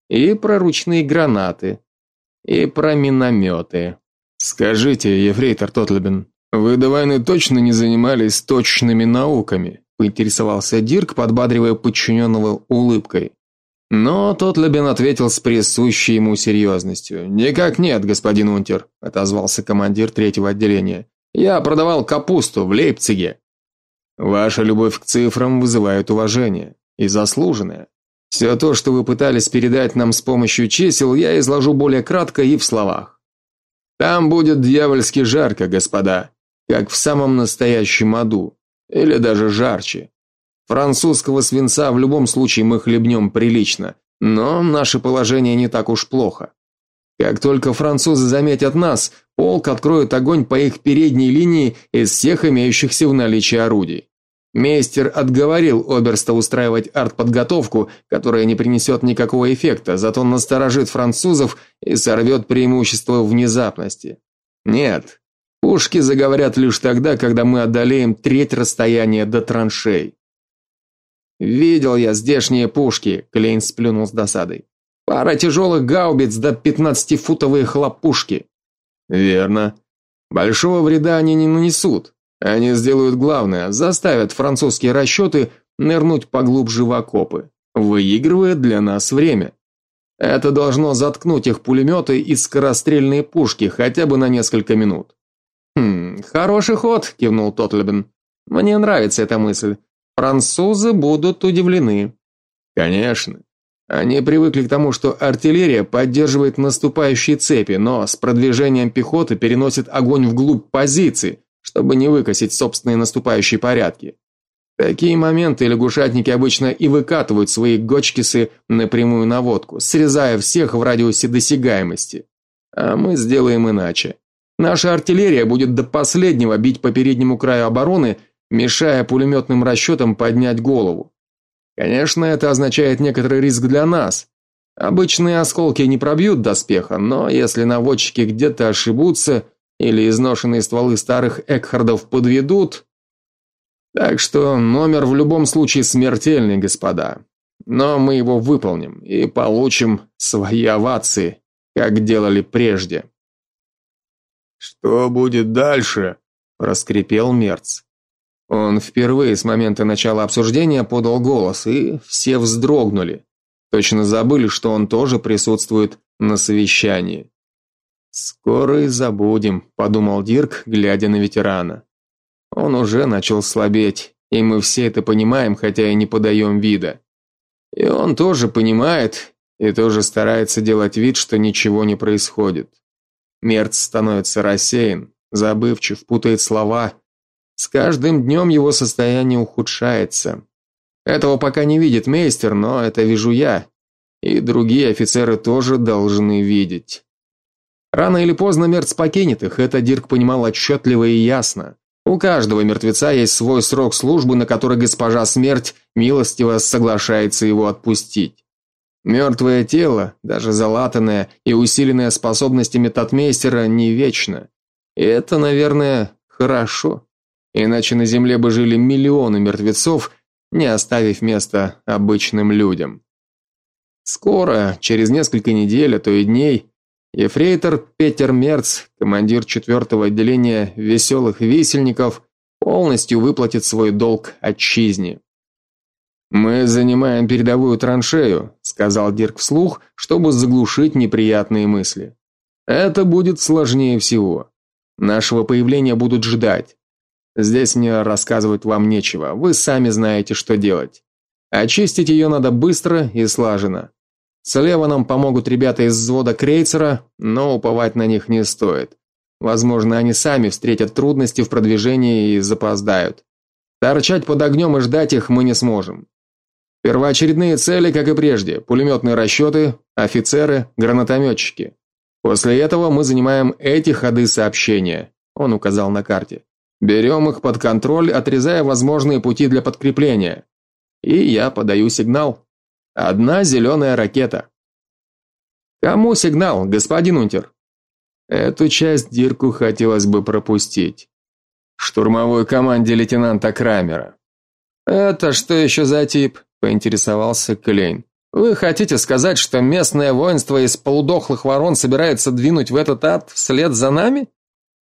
и про ручные гранаты и про минометы. Скажите, ефрейтор Тотлебен, вы до войны точно не занимались точными науками? поинтересовался Дирк, подбадривая подчиненного улыбкой. Но тот ответил с присущей ему серьезностью. "Никак нет, господин Унтер", отозвался командир третьего отделения. "Я продавал капусту в Лейпциге". Ваша любовь к цифрам вызывает уважение, и заслуженное. Все то, что вы пытались передать нам с помощью чисел, я изложу более кратко и в словах. Там будет дьявольски жарко, господа, как в самом настоящем аду или даже жарче. Французского свинца в любом случае мы хлебнем прилично, но наше положение не так уж плохо. Как только французы заметят нас, полк откроет огонь по их передней линии из всех имеющихся в наличии орудий. Мейстер отговорил оберста устраивать артподготовку, которая не принесет никакого эффекта, зато насторожит французов и сорвет преимущество внезапности. Нет, Пушки заговорят лишь тогда, когда мы одолеем треть расстояния до траншей. Видел я здешние пушки, Клейн сплюнул с досадой. Пара тяжелых гаубиц да пятнадцатифутовые хлопушки. Верно. Большого вреда они не нанесут. Они сделают главное, заставят французские расчеты нырнуть поглубже в окопы, выигрывая для нас время. Это должно заткнуть их пулеметы и скорострельные пушки хотя бы на несколько минут. Хм, хороший ход, кивнул Тотлебен. Мне нравится эта мысль. Французы будут удивлены. Конечно. Они привыкли к тому, что артиллерия поддерживает наступающие цепи, но с продвижением пехоты переносит огонь вглубь позиций, чтобы не выкосить собственные наступающие порядки. Такие моменты лягушатники обычно и выкатывают свои гочкисы на прямую наводку, срезая всех в радиусе досягаемости. А мы сделаем иначе. Наша артиллерия будет до последнего бить по переднему краю обороны, мешая пулеметным расчетам поднять голову. Конечно, это означает некоторый риск для нас. Обычные осколки не пробьют доспеха, но если наводчики где-то ошибутся или изношенные стволы старых Экхардов подведут, так что номер в любом случае смертельный, господа. Но мы его выполним и получим свои овации, как делали прежде. Что будет дальше? проскрипел Мерц. Он впервые с момента начала обсуждения подал голос, и все вздрогнули. Точно забыли, что он тоже присутствует на совещании. Скоро и забудем, подумал Дирк, глядя на ветерана. Он уже начал слабеть, и мы все это понимаем, хотя и не подаем вида. И он тоже понимает и тоже старается делать вид, что ничего не происходит. Мерц становится рассеян, забывчив, путает слова с каждым днем его состояние ухудшается. Этого пока не видит мейстер, но это вижу я. И другие офицеры тоже должны видеть. Рано или поздно Мерц покинет их, это Дирк понимал отчетливо и ясно. У каждого мертвеца есть свой срок службы, на который госпожа Смерть милостиво соглашается его отпустить. Мертвое тело, даже залатанное и усиленное способностями татмейстера, не вечно. И это, наверное, хорошо. Иначе на земле бы жили миллионы мертвецов, не оставив места обычным людям. Скоро, через несколько недель, а то и дней, ефрейтор Петер Мерц, командир 4-го отделения веселых висельников, полностью выплатит свой долг отчизне. Мы занимаем передовую траншею, сказал Дирк вслух, чтобы заглушить неприятные мысли. Это будет сложнее всего. Нашего появления будут ждать. Здесь мне рассказывать вам нечего. Вы сами знаете, что делать. Очистить ее надо быстро и слаженно. Слева нам помогут ребята из взвода крейцера, но уповать на них не стоит. Возможно, они сами встретят трудности в продвижении и запоздают. Торчать под огнем и ждать их мы не сможем. Первоочередные цели, как и прежде: пулеметные расчеты, офицеры, гранатометчики. После этого мы занимаем эти ходы сообщения. Он указал на карте. Берем их под контроль, отрезая возможные пути для подкрепления. И я подаю сигнал. Одна зеленая ракета. Кому сигнал, господин Унтер? Эту часть Дирку хотелось бы пропустить. Штурмовой команде лейтенанта Крамера. Это что еще за тип? поинтересовался Клейн. Вы хотите сказать, что местное воинство из полудохлых ворон собирается двинуть в этот ад вслед за нами?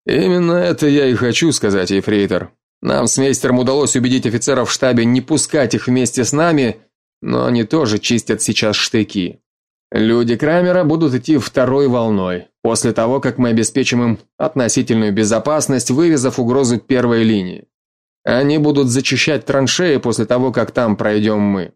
Именно это я и хочу сказать, ефрейтор. Нам с мейстером удалось убедить офицеров в штабе не пускать их вместе с нами, но они тоже чистят сейчас штыки. Люди Крамера будут идти второй волной, после того, как мы обеспечим им относительную безопасность, вырезав угрозу первой линии. Они будут зачищать траншеи после того, как там пройдем мы.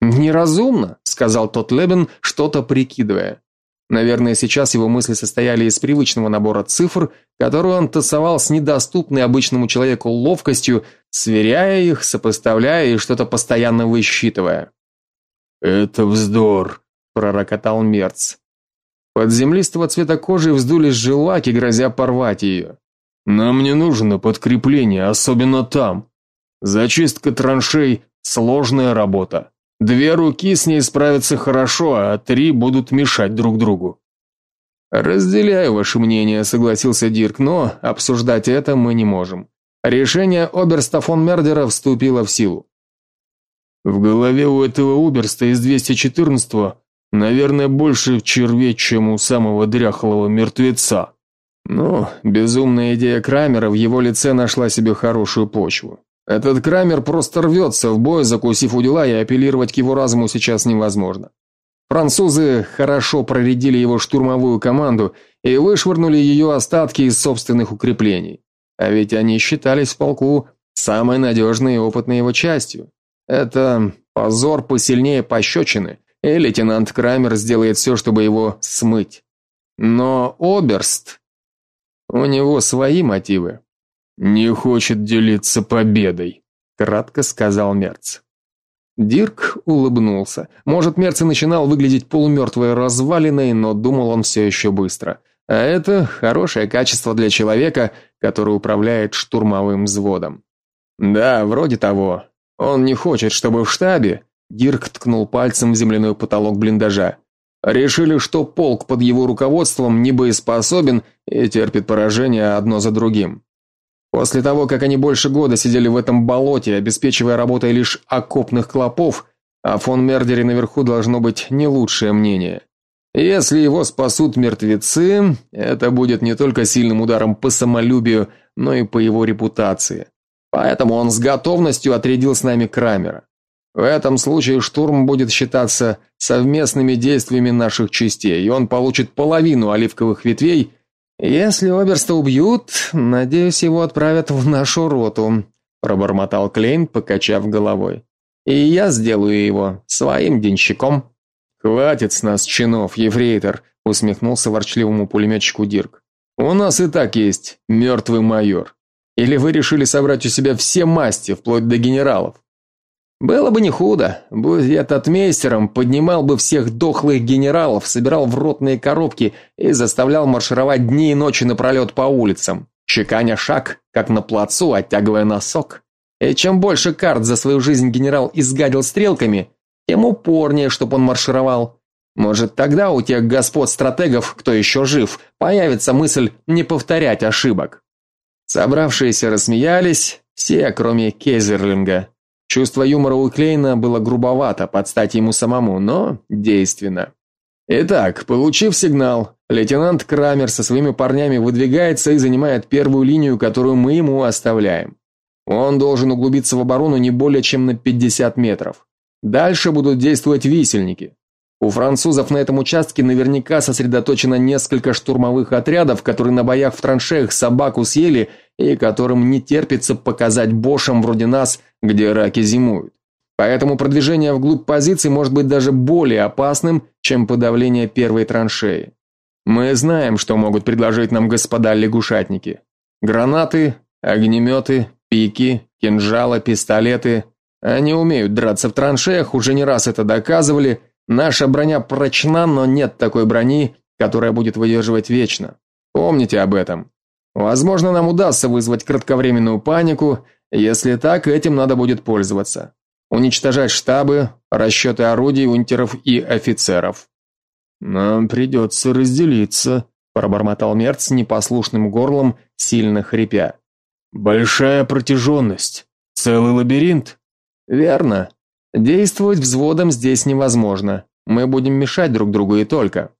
Неразумно, сказал тот Лебен, что-то прикидывая. Наверное, сейчас его мысли состояли из привычного набора цифр, которые он тасовал с недоступной обычному человеку ловкостью, сверяя их, сопоставляя и что-то постоянно высчитывая. Это вздор, пророкотал Мерц. Под землистого цвета кожи вздулись желаки, грозя порвать ее. Нам не нужно подкрепление, особенно там. Зачистка траншей сложная работа. Две руки с ней справятся хорошо, а три будут мешать друг другу. Разделяю ваше мнение, согласился Дирк, но обсуждать это мы не можем. Решение оберста фон Мердера вступило в силу. В голове у этого уберста из 214-го, наверное, больше червей, чем у самого дряхлого мертвеца. Ну, безумная идея Крамера в его лице нашла себе хорошую почву. Этот Крамер просто рвется в бой, закусив у дела, и апеллировать к его разуму сейчас невозможно. Французы хорошо проредили его штурмовую команду и вышвырнули ее остатки из собственных укреплений. А ведь они считались в полку самой надежной и опытной его частью. Это позор посильнее пощечины, и лейтенант Крамер сделает все, чтобы его смыть. Но Оберст у него свои мотивы. Не хочет делиться победой, кратко сказал Мерц. Дирк улыбнулся. Может, Мерц и начинал выглядеть полумертвой развалиной, но думал он все еще быстро. А это хорошее качество для человека, который управляет штурмовым взводом. Да, вроде того. Он не хочет, чтобы в штабе Дирк ткнул пальцем в земляной потолок блиндажа. Решили, что полк под его руководством не боеспособен и терпит поражение одно за другим. После того, как они больше года сидели в этом болоте, обеспечивая работой лишь окопных клопов, о фон Мердере наверху должно быть не лучшее мнение. Если его спасут мертвецы, это будет не только сильным ударом по самолюбию, но и по его репутации. Поэтому он с готовностью отрядил с нами Крамера. В этом случае штурм будет считаться совместными действиями наших частей, и он получит половину оливковых ветвей если Оберста убьют, надеюсь, его отправят в нашу роту, пробормотал Клейн, покачав головой. И я сделаю его своим денщиком. Хватит с нас чинов, ефрейтор, усмехнулся ворчливому пулеметчику Дирк. У нас и так есть мертвый майор. Или вы решили собрать у себя все масти, вплоть до генералов? Было бы не худо. Будь я татмейстером, поднимал бы всех дохлых генералов, собирал в ротные коробки и заставлял маршировать дни и ночи напролет по улицам, чеканя шаг, как на плацу, оттягивая носок. И чем больше карт за свою жизнь генерал изгадил стрелками, тем упорнее, чтобы он маршировал. Может, тогда у тех господ стратегов, кто еще жив, появится мысль не повторять ошибок. Собравшиеся рассмеялись, все, кроме Кейзерлинга. Чувство юмора у Клейна было грубовато, под стать ему самому, но действенно. Итак, получив сигнал, лейтенант Крамер со своими парнями выдвигается и занимает первую линию, которую мы ему оставляем. Он должен углубиться в оборону не более чем на 50 метров. Дальше будут действовать висельники. У французов на этом участке наверняка сосредоточено несколько штурмовых отрядов, которые на боях в траншеях собаку съели и которым не терпится показать бошам вроде нас, где раки зимуют. Поэтому продвижение вглубь позиций может быть даже более опасным, чем подавление первой траншеи. Мы знаем, что могут предложить нам господа лягушатники. Гранаты, огнеметы, пики, кинжалы, пистолеты. Они умеют драться в траншеях, уже не раз это доказывали. Наша броня прочна, но нет такой брони, которая будет выдерживать вечно. Помните об этом. Возможно, нам удастся вызвать кратковременную панику, если так, этим надо будет пользоваться. Уничтожать штабы, расчеты орудий, унтеров и офицеров. Нам придется разделиться, пробормотал Мерц непослушным горлом, сильно хрипя. Большая протяженность, целый лабиринт. Верно. Действовать взводом здесь невозможно. Мы будем мешать друг другу и только.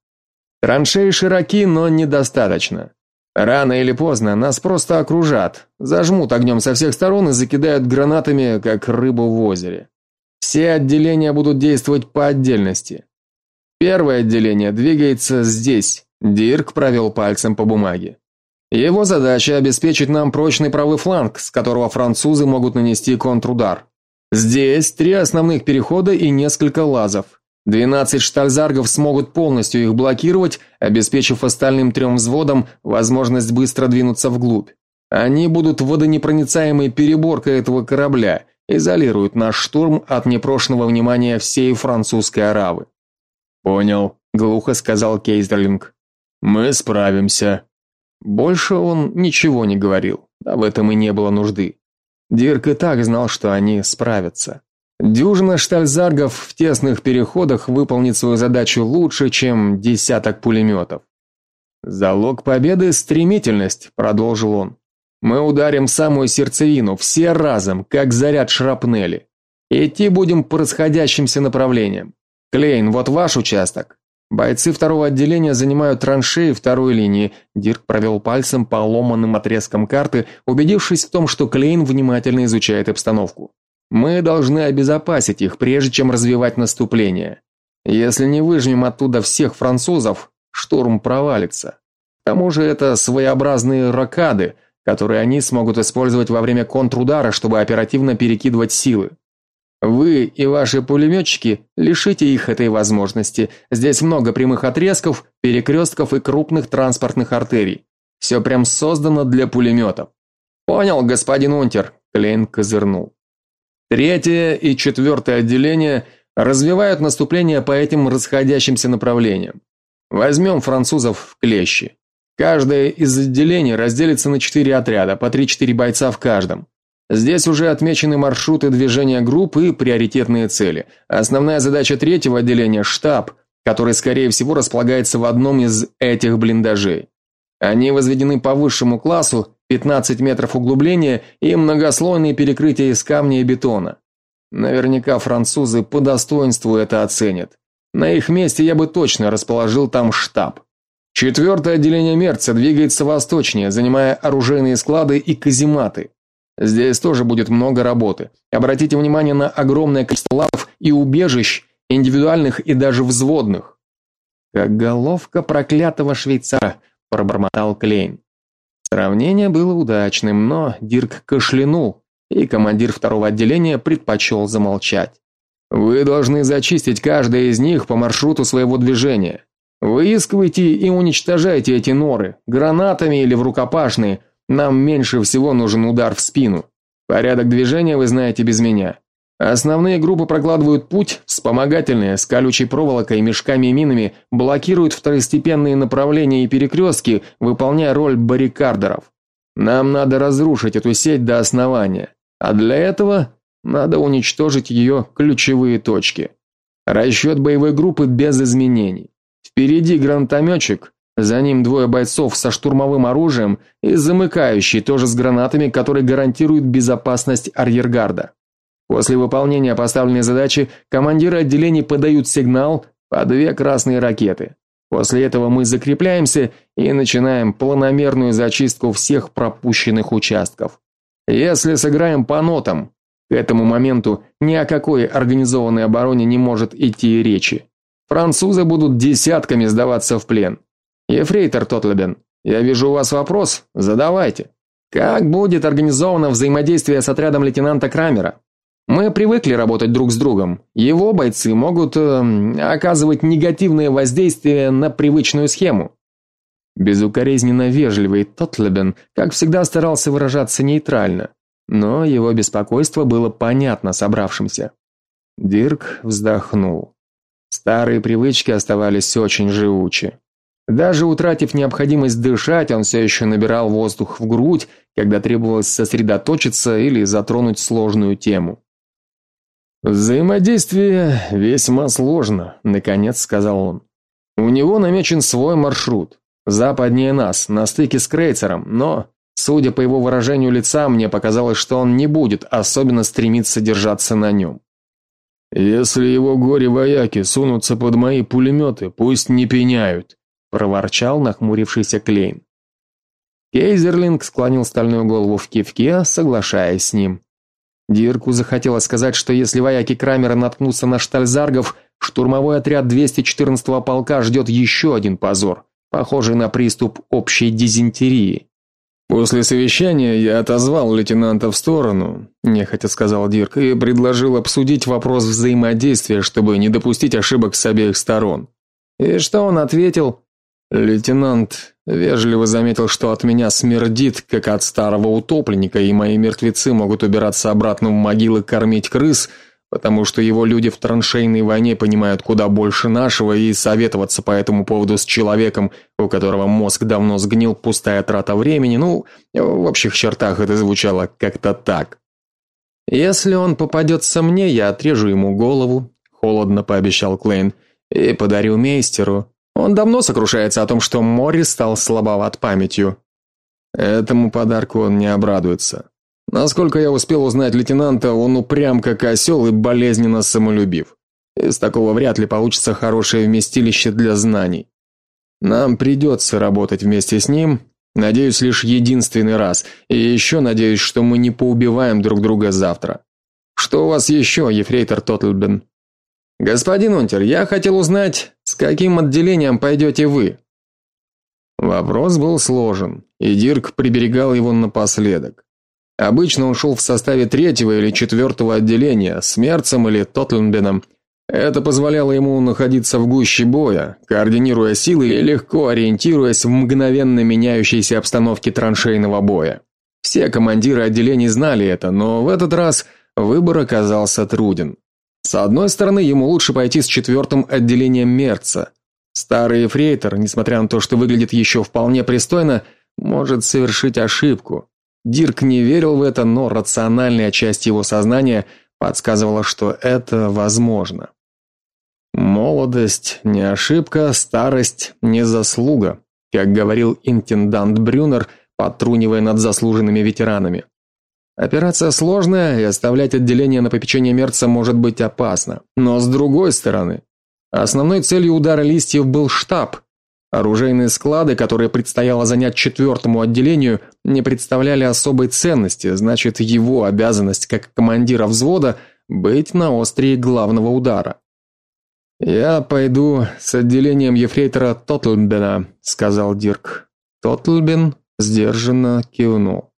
Траншеи широки, но недостаточно. Рано или поздно нас просто окружат, зажмут огнем со всех сторон и закидают гранатами, как рыбу в озере. Все отделения будут действовать по отдельности. Первое отделение двигается здесь. Дирк провел пальцем по бумаге. Его задача обеспечить нам прочный правый фланг, с которого французы могут нанести контрудар. Здесь три основных перехода и несколько лазов. 12 штальзаргов смогут полностью их блокировать, обеспечив остальным трем взводам возможность быстро двинуться вглубь. Они будут водонепроницаемой переборкой этого корабля, изолируют наш штурм от непрошенного внимания всей французской аравы. Понял, глухо сказал Кейзерлинг. Мы справимся. Больше он ничего не говорил. А в этом и не было нужды. Дирк и так знал, что они справятся. Дюжина штальзаргов в тесных переходах выполнит свою задачу лучше, чем десяток пулеметов. Залог победы стремительность, продолжил он. Мы ударим самую сердцевину, все разом, как заряд шрапнели. Идти будем по расходящимся направлениям. Клейн, вот ваш участок. Бойцы второго отделения занимают траншеи второй линии. Дирк провел пальцем по ломаным отрезкам карты, убедившись в том, что Клейн внимательно изучает обстановку. Мы должны обезопасить их, прежде чем развивать наступление. Если не выжмем оттуда всех французов, штурм провалится. К тому же это своеобразные ракады, которые они смогут использовать во время контрудара, чтобы оперативно перекидывать силы. Вы и ваши пулеметчики лишите их этой возможности. Здесь много прямых отрезков, перекрестков и крупных транспортных артерий. Все прям создано для пулеметов». Понял, господин Унтер, Клейн козырнул. Третье и четвертое отделение развивают наступление по этим расходящимся направлениям. Возьмем французов в клещи. Каждое из отделений разделится на четыре отряда, по 3-4 бойца в каждом. Здесь уже отмечены маршруты движения групп и приоритетные цели. Основная задача третьего отделения штаб, который скорее всего располагается в одном из этих блиндажей. Они возведены по высшему классу, 15 метров углубления и многослойные перекрытия из камня и бетона. Наверняка французы по достоинству это оценят. На их месте я бы точно расположил там штаб. Четвертое отделение Мерца двигается восточнее, занимая оружейные склады и казематы. Здесь тоже будет много работы. Обратите внимание на огромное количество лавов и убежищ, индивидуальных и даже взводных. Как головка проклятого швейцара, пробормотал Клейн. Сравнение было удачным, но Дирк кашлянул, и командир второго отделения предпочел замолчать. Вы должны зачистить каждое из них по маршруту своего движения. Выискивайте и уничтожайте эти норы, гранатами или в рукопашные – нам меньше всего нужен удар в спину. Порядок движения вы знаете без меня. Основные группы прокладывают путь, вспомогательные с колючей проволокой, мешками и минами блокируют второстепенные направления и перекрестки, выполняя роль баррикадеров. Нам надо разрушить эту сеть до основания, а для этого надо уничтожить ее ключевые точки. Расчет боевой группы без изменений. Впереди гранатометчик, за ним двое бойцов со штурмовым оружием и замыкающий тоже с гранатами, который гарантирует безопасность арьергарда. После выполнения поставленной задачи командиры отделений подают сигнал по две красные ракеты. После этого мы закрепляемся и начинаем планомерную зачистку всех пропущенных участков. Если сыграем по нотам, к этому моменту ни о какой организованной обороне не может идти и речи. Французы будут десятками сдаваться в плен. Ефрейтор Тотлебен, я вижу у вас вопрос, задавайте. Как будет организовано взаимодействие с отрядом лейтенанта Крамера? Мы привыкли работать друг с другом. Его бойцы могут э, оказывать негативное воздействие на привычную схему. Безукоризненно вежливый Тотлебен, как всегда, старался выражаться нейтрально, но его беспокойство было понятно собравшимся. Дирк вздохнул. Старые привычки оставались очень живучи. Даже утратив необходимость дышать, он все еще набирал воздух в грудь, когда требовалось сосредоточиться или затронуть сложную тему. Взаимодействие весьма сложно, наконец сказал он. У него намечен свой маршрут, западнее нас, на стыке с крейцером, но, судя по его выражению лица, мне показалось, что он не будет особенно стремиться держаться на нем. Если его горе-вояки сунутся под мои пулеметы, пусть не пеняют проворчал нахмурившийся Клейн. Кейзерлинг склонил стальную голову в кивке, соглашаясь с ним. Дирку захотелось сказать, что если вояки Крамера наткнутся на штальзаргов, штурмовой отряд 214-го полка ждет еще один позор, похожий на приступ общей дизентерии. После совещания я отозвал лейтенанта в сторону, нехотя сказал Дирк, и предложил обсудить вопрос взаимодействия, чтобы не допустить ошибок с обеих сторон. И что он ответил? Лейтенант вежливо заметил, что от меня смердит, как от старого утопленника, и мои мертвецы могут убираться обратно в могилы кормить крыс, потому что его люди в траншейной войне понимают куда больше нашего, и советоваться по этому поводу с человеком, у которого мозг давно сгнил, пустая трата времени. Ну, в общих чертах это звучало как-то так. Если он попадется мне, я отрежу ему голову, холодно пообещал Клейн, и подарю мейстеру он давно сокрушается о том, что Мори стал слабоват памятью. Этому подарку он не обрадуется. Насколько я успел узнать лейтенанта, он упрям как осел и болезненно самолюбив. Из такого вряд ли получится хорошее вместилище для знаний. Нам придется работать вместе с ним, надеюсь, лишь единственный раз, и еще надеюсь, что мы не поубиваем друг друга завтра. Что у вас еще, ефрейтор Тотлбен? Господин Унтер, я хотел узнать, с каким отделением пойдете вы? Вопрос был сложен, и Дирк приберегал его напоследок. Обычно он шел в составе третьего или четвертого отделения с Мерцем или Тотленбеном. Это позволяло ему находиться в гуще боя, координируя силы и легко ориентируясь в мгновенно меняющейся обстановке траншейного боя. Все командиры отделений знали это, но в этот раз выбор оказался труден. С одной стороны, ему лучше пойти с четвертым отделением Мерца. Старый фрейтор, несмотря на то, что выглядит еще вполне пристойно, может совершить ошибку. Дирк не верил в это, но рациональная часть его сознания подсказывала, что это возможно. Молодость не ошибка, старость не заслуга, как говорил интендант Брюнер, подтрунивая над заслуженными ветеранами. Операция сложная, и оставлять отделение на попечение Мерца может быть опасно. Но с другой стороны, основной целью удара листьев был штаб, Оружейные склады, которые предстояло занять четвертому отделению, не представляли особой ценности, значит, его обязанность как командира взвода быть на острие главного удара. Я пойду с отделением ефрейтора Тотлбена, сказал Дирк. Тотлбен сдержанно кивнул.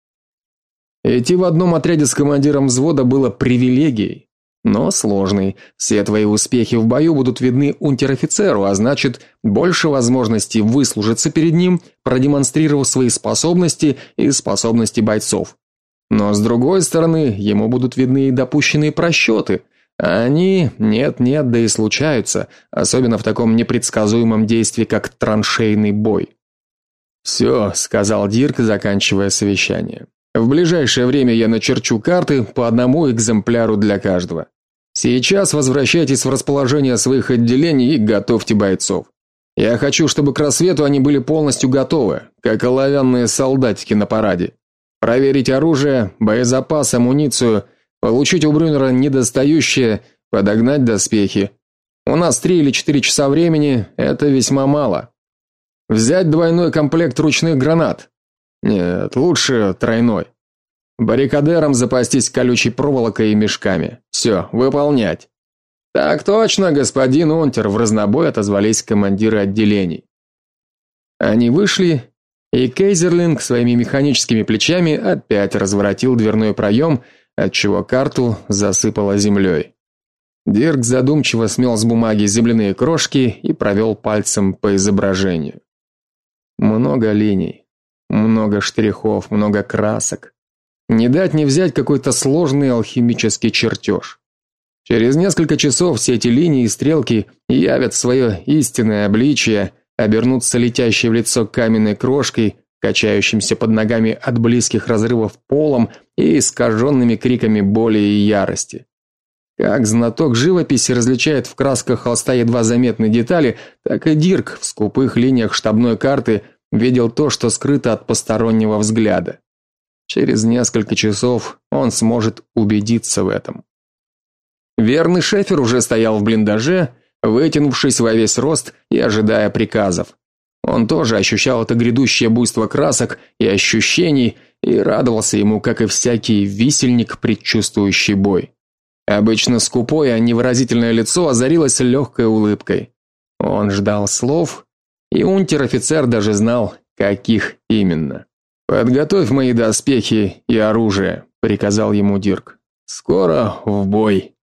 Идти в одном отряде с командиром взвода было привилегией но сложный. Все твои успехи в бою будут видны унтер-офицеру, а значит, больше возможностей выслужиться перед ним, продемонстрировав свои способности и способности бойцов. Но с другой стороны, ему будут видны и допущенные просчеты. Они нет-нет, да и случаются, особенно в таком непредсказуемом действии, как траншейный бой. «Все», — сказал Дирк, заканчивая совещание. В ближайшее время я начерчу карты по одному экземпляру для каждого. Сейчас возвращайтесь в расположение своих отделений и готовьте бойцов. Я хочу, чтобы к рассвету они были полностью готовы, как оловянные солдатики на параде. Проверить оружие, боезапас, амуницию, получить у Брюнера недостающее, подогнать доспехи. У нас три или четыре часа времени это весьма мало. Взять двойной комплект ручных гранат. Нет, лучше тройной. Баррикадером запастись колючей проволокой и мешками. Все, выполнять. Так точно, господин Унтер, в разнобой отозвались командиры отделений. Они вышли, и Кейзерлинг своими механическими плечами опять разворотил дверной проем, отчего карту засыпало землей. Дирк задумчиво смел с бумаги земляные крошки и провел пальцем по изображению. Много линий, много штрихов, много красок. Не дать не взять какой-то сложный алхимический чертеж. Через несколько часов все эти линии и стрелки явят свое истинное обличие, обернутся летящей в лицо каменной крошкой, качающимся под ногами от близких разрывов полом и искаженными криками боли и ярости. Как знаток живописи различает в красках холста едва заметные детали, так и Дирк в скупых линиях штабной карты видел то, что скрыто от постороннего взгляда. Через несколько часов он сможет убедиться в этом. Верный шефер уже стоял в блиндаже, вытянувшись во весь рост и ожидая приказов. Он тоже ощущал это грядущее буйство красок и ощущений и радовался ему, как и всякий висельник, предчувствующий бой. Обычно скупое, невыразительное лицо озарилось легкой улыбкой. Он ждал слов, и унтер-офицер даже знал, каких именно. Подготовь мои доспехи и оружие, приказал ему Дирк. Скоро в бой.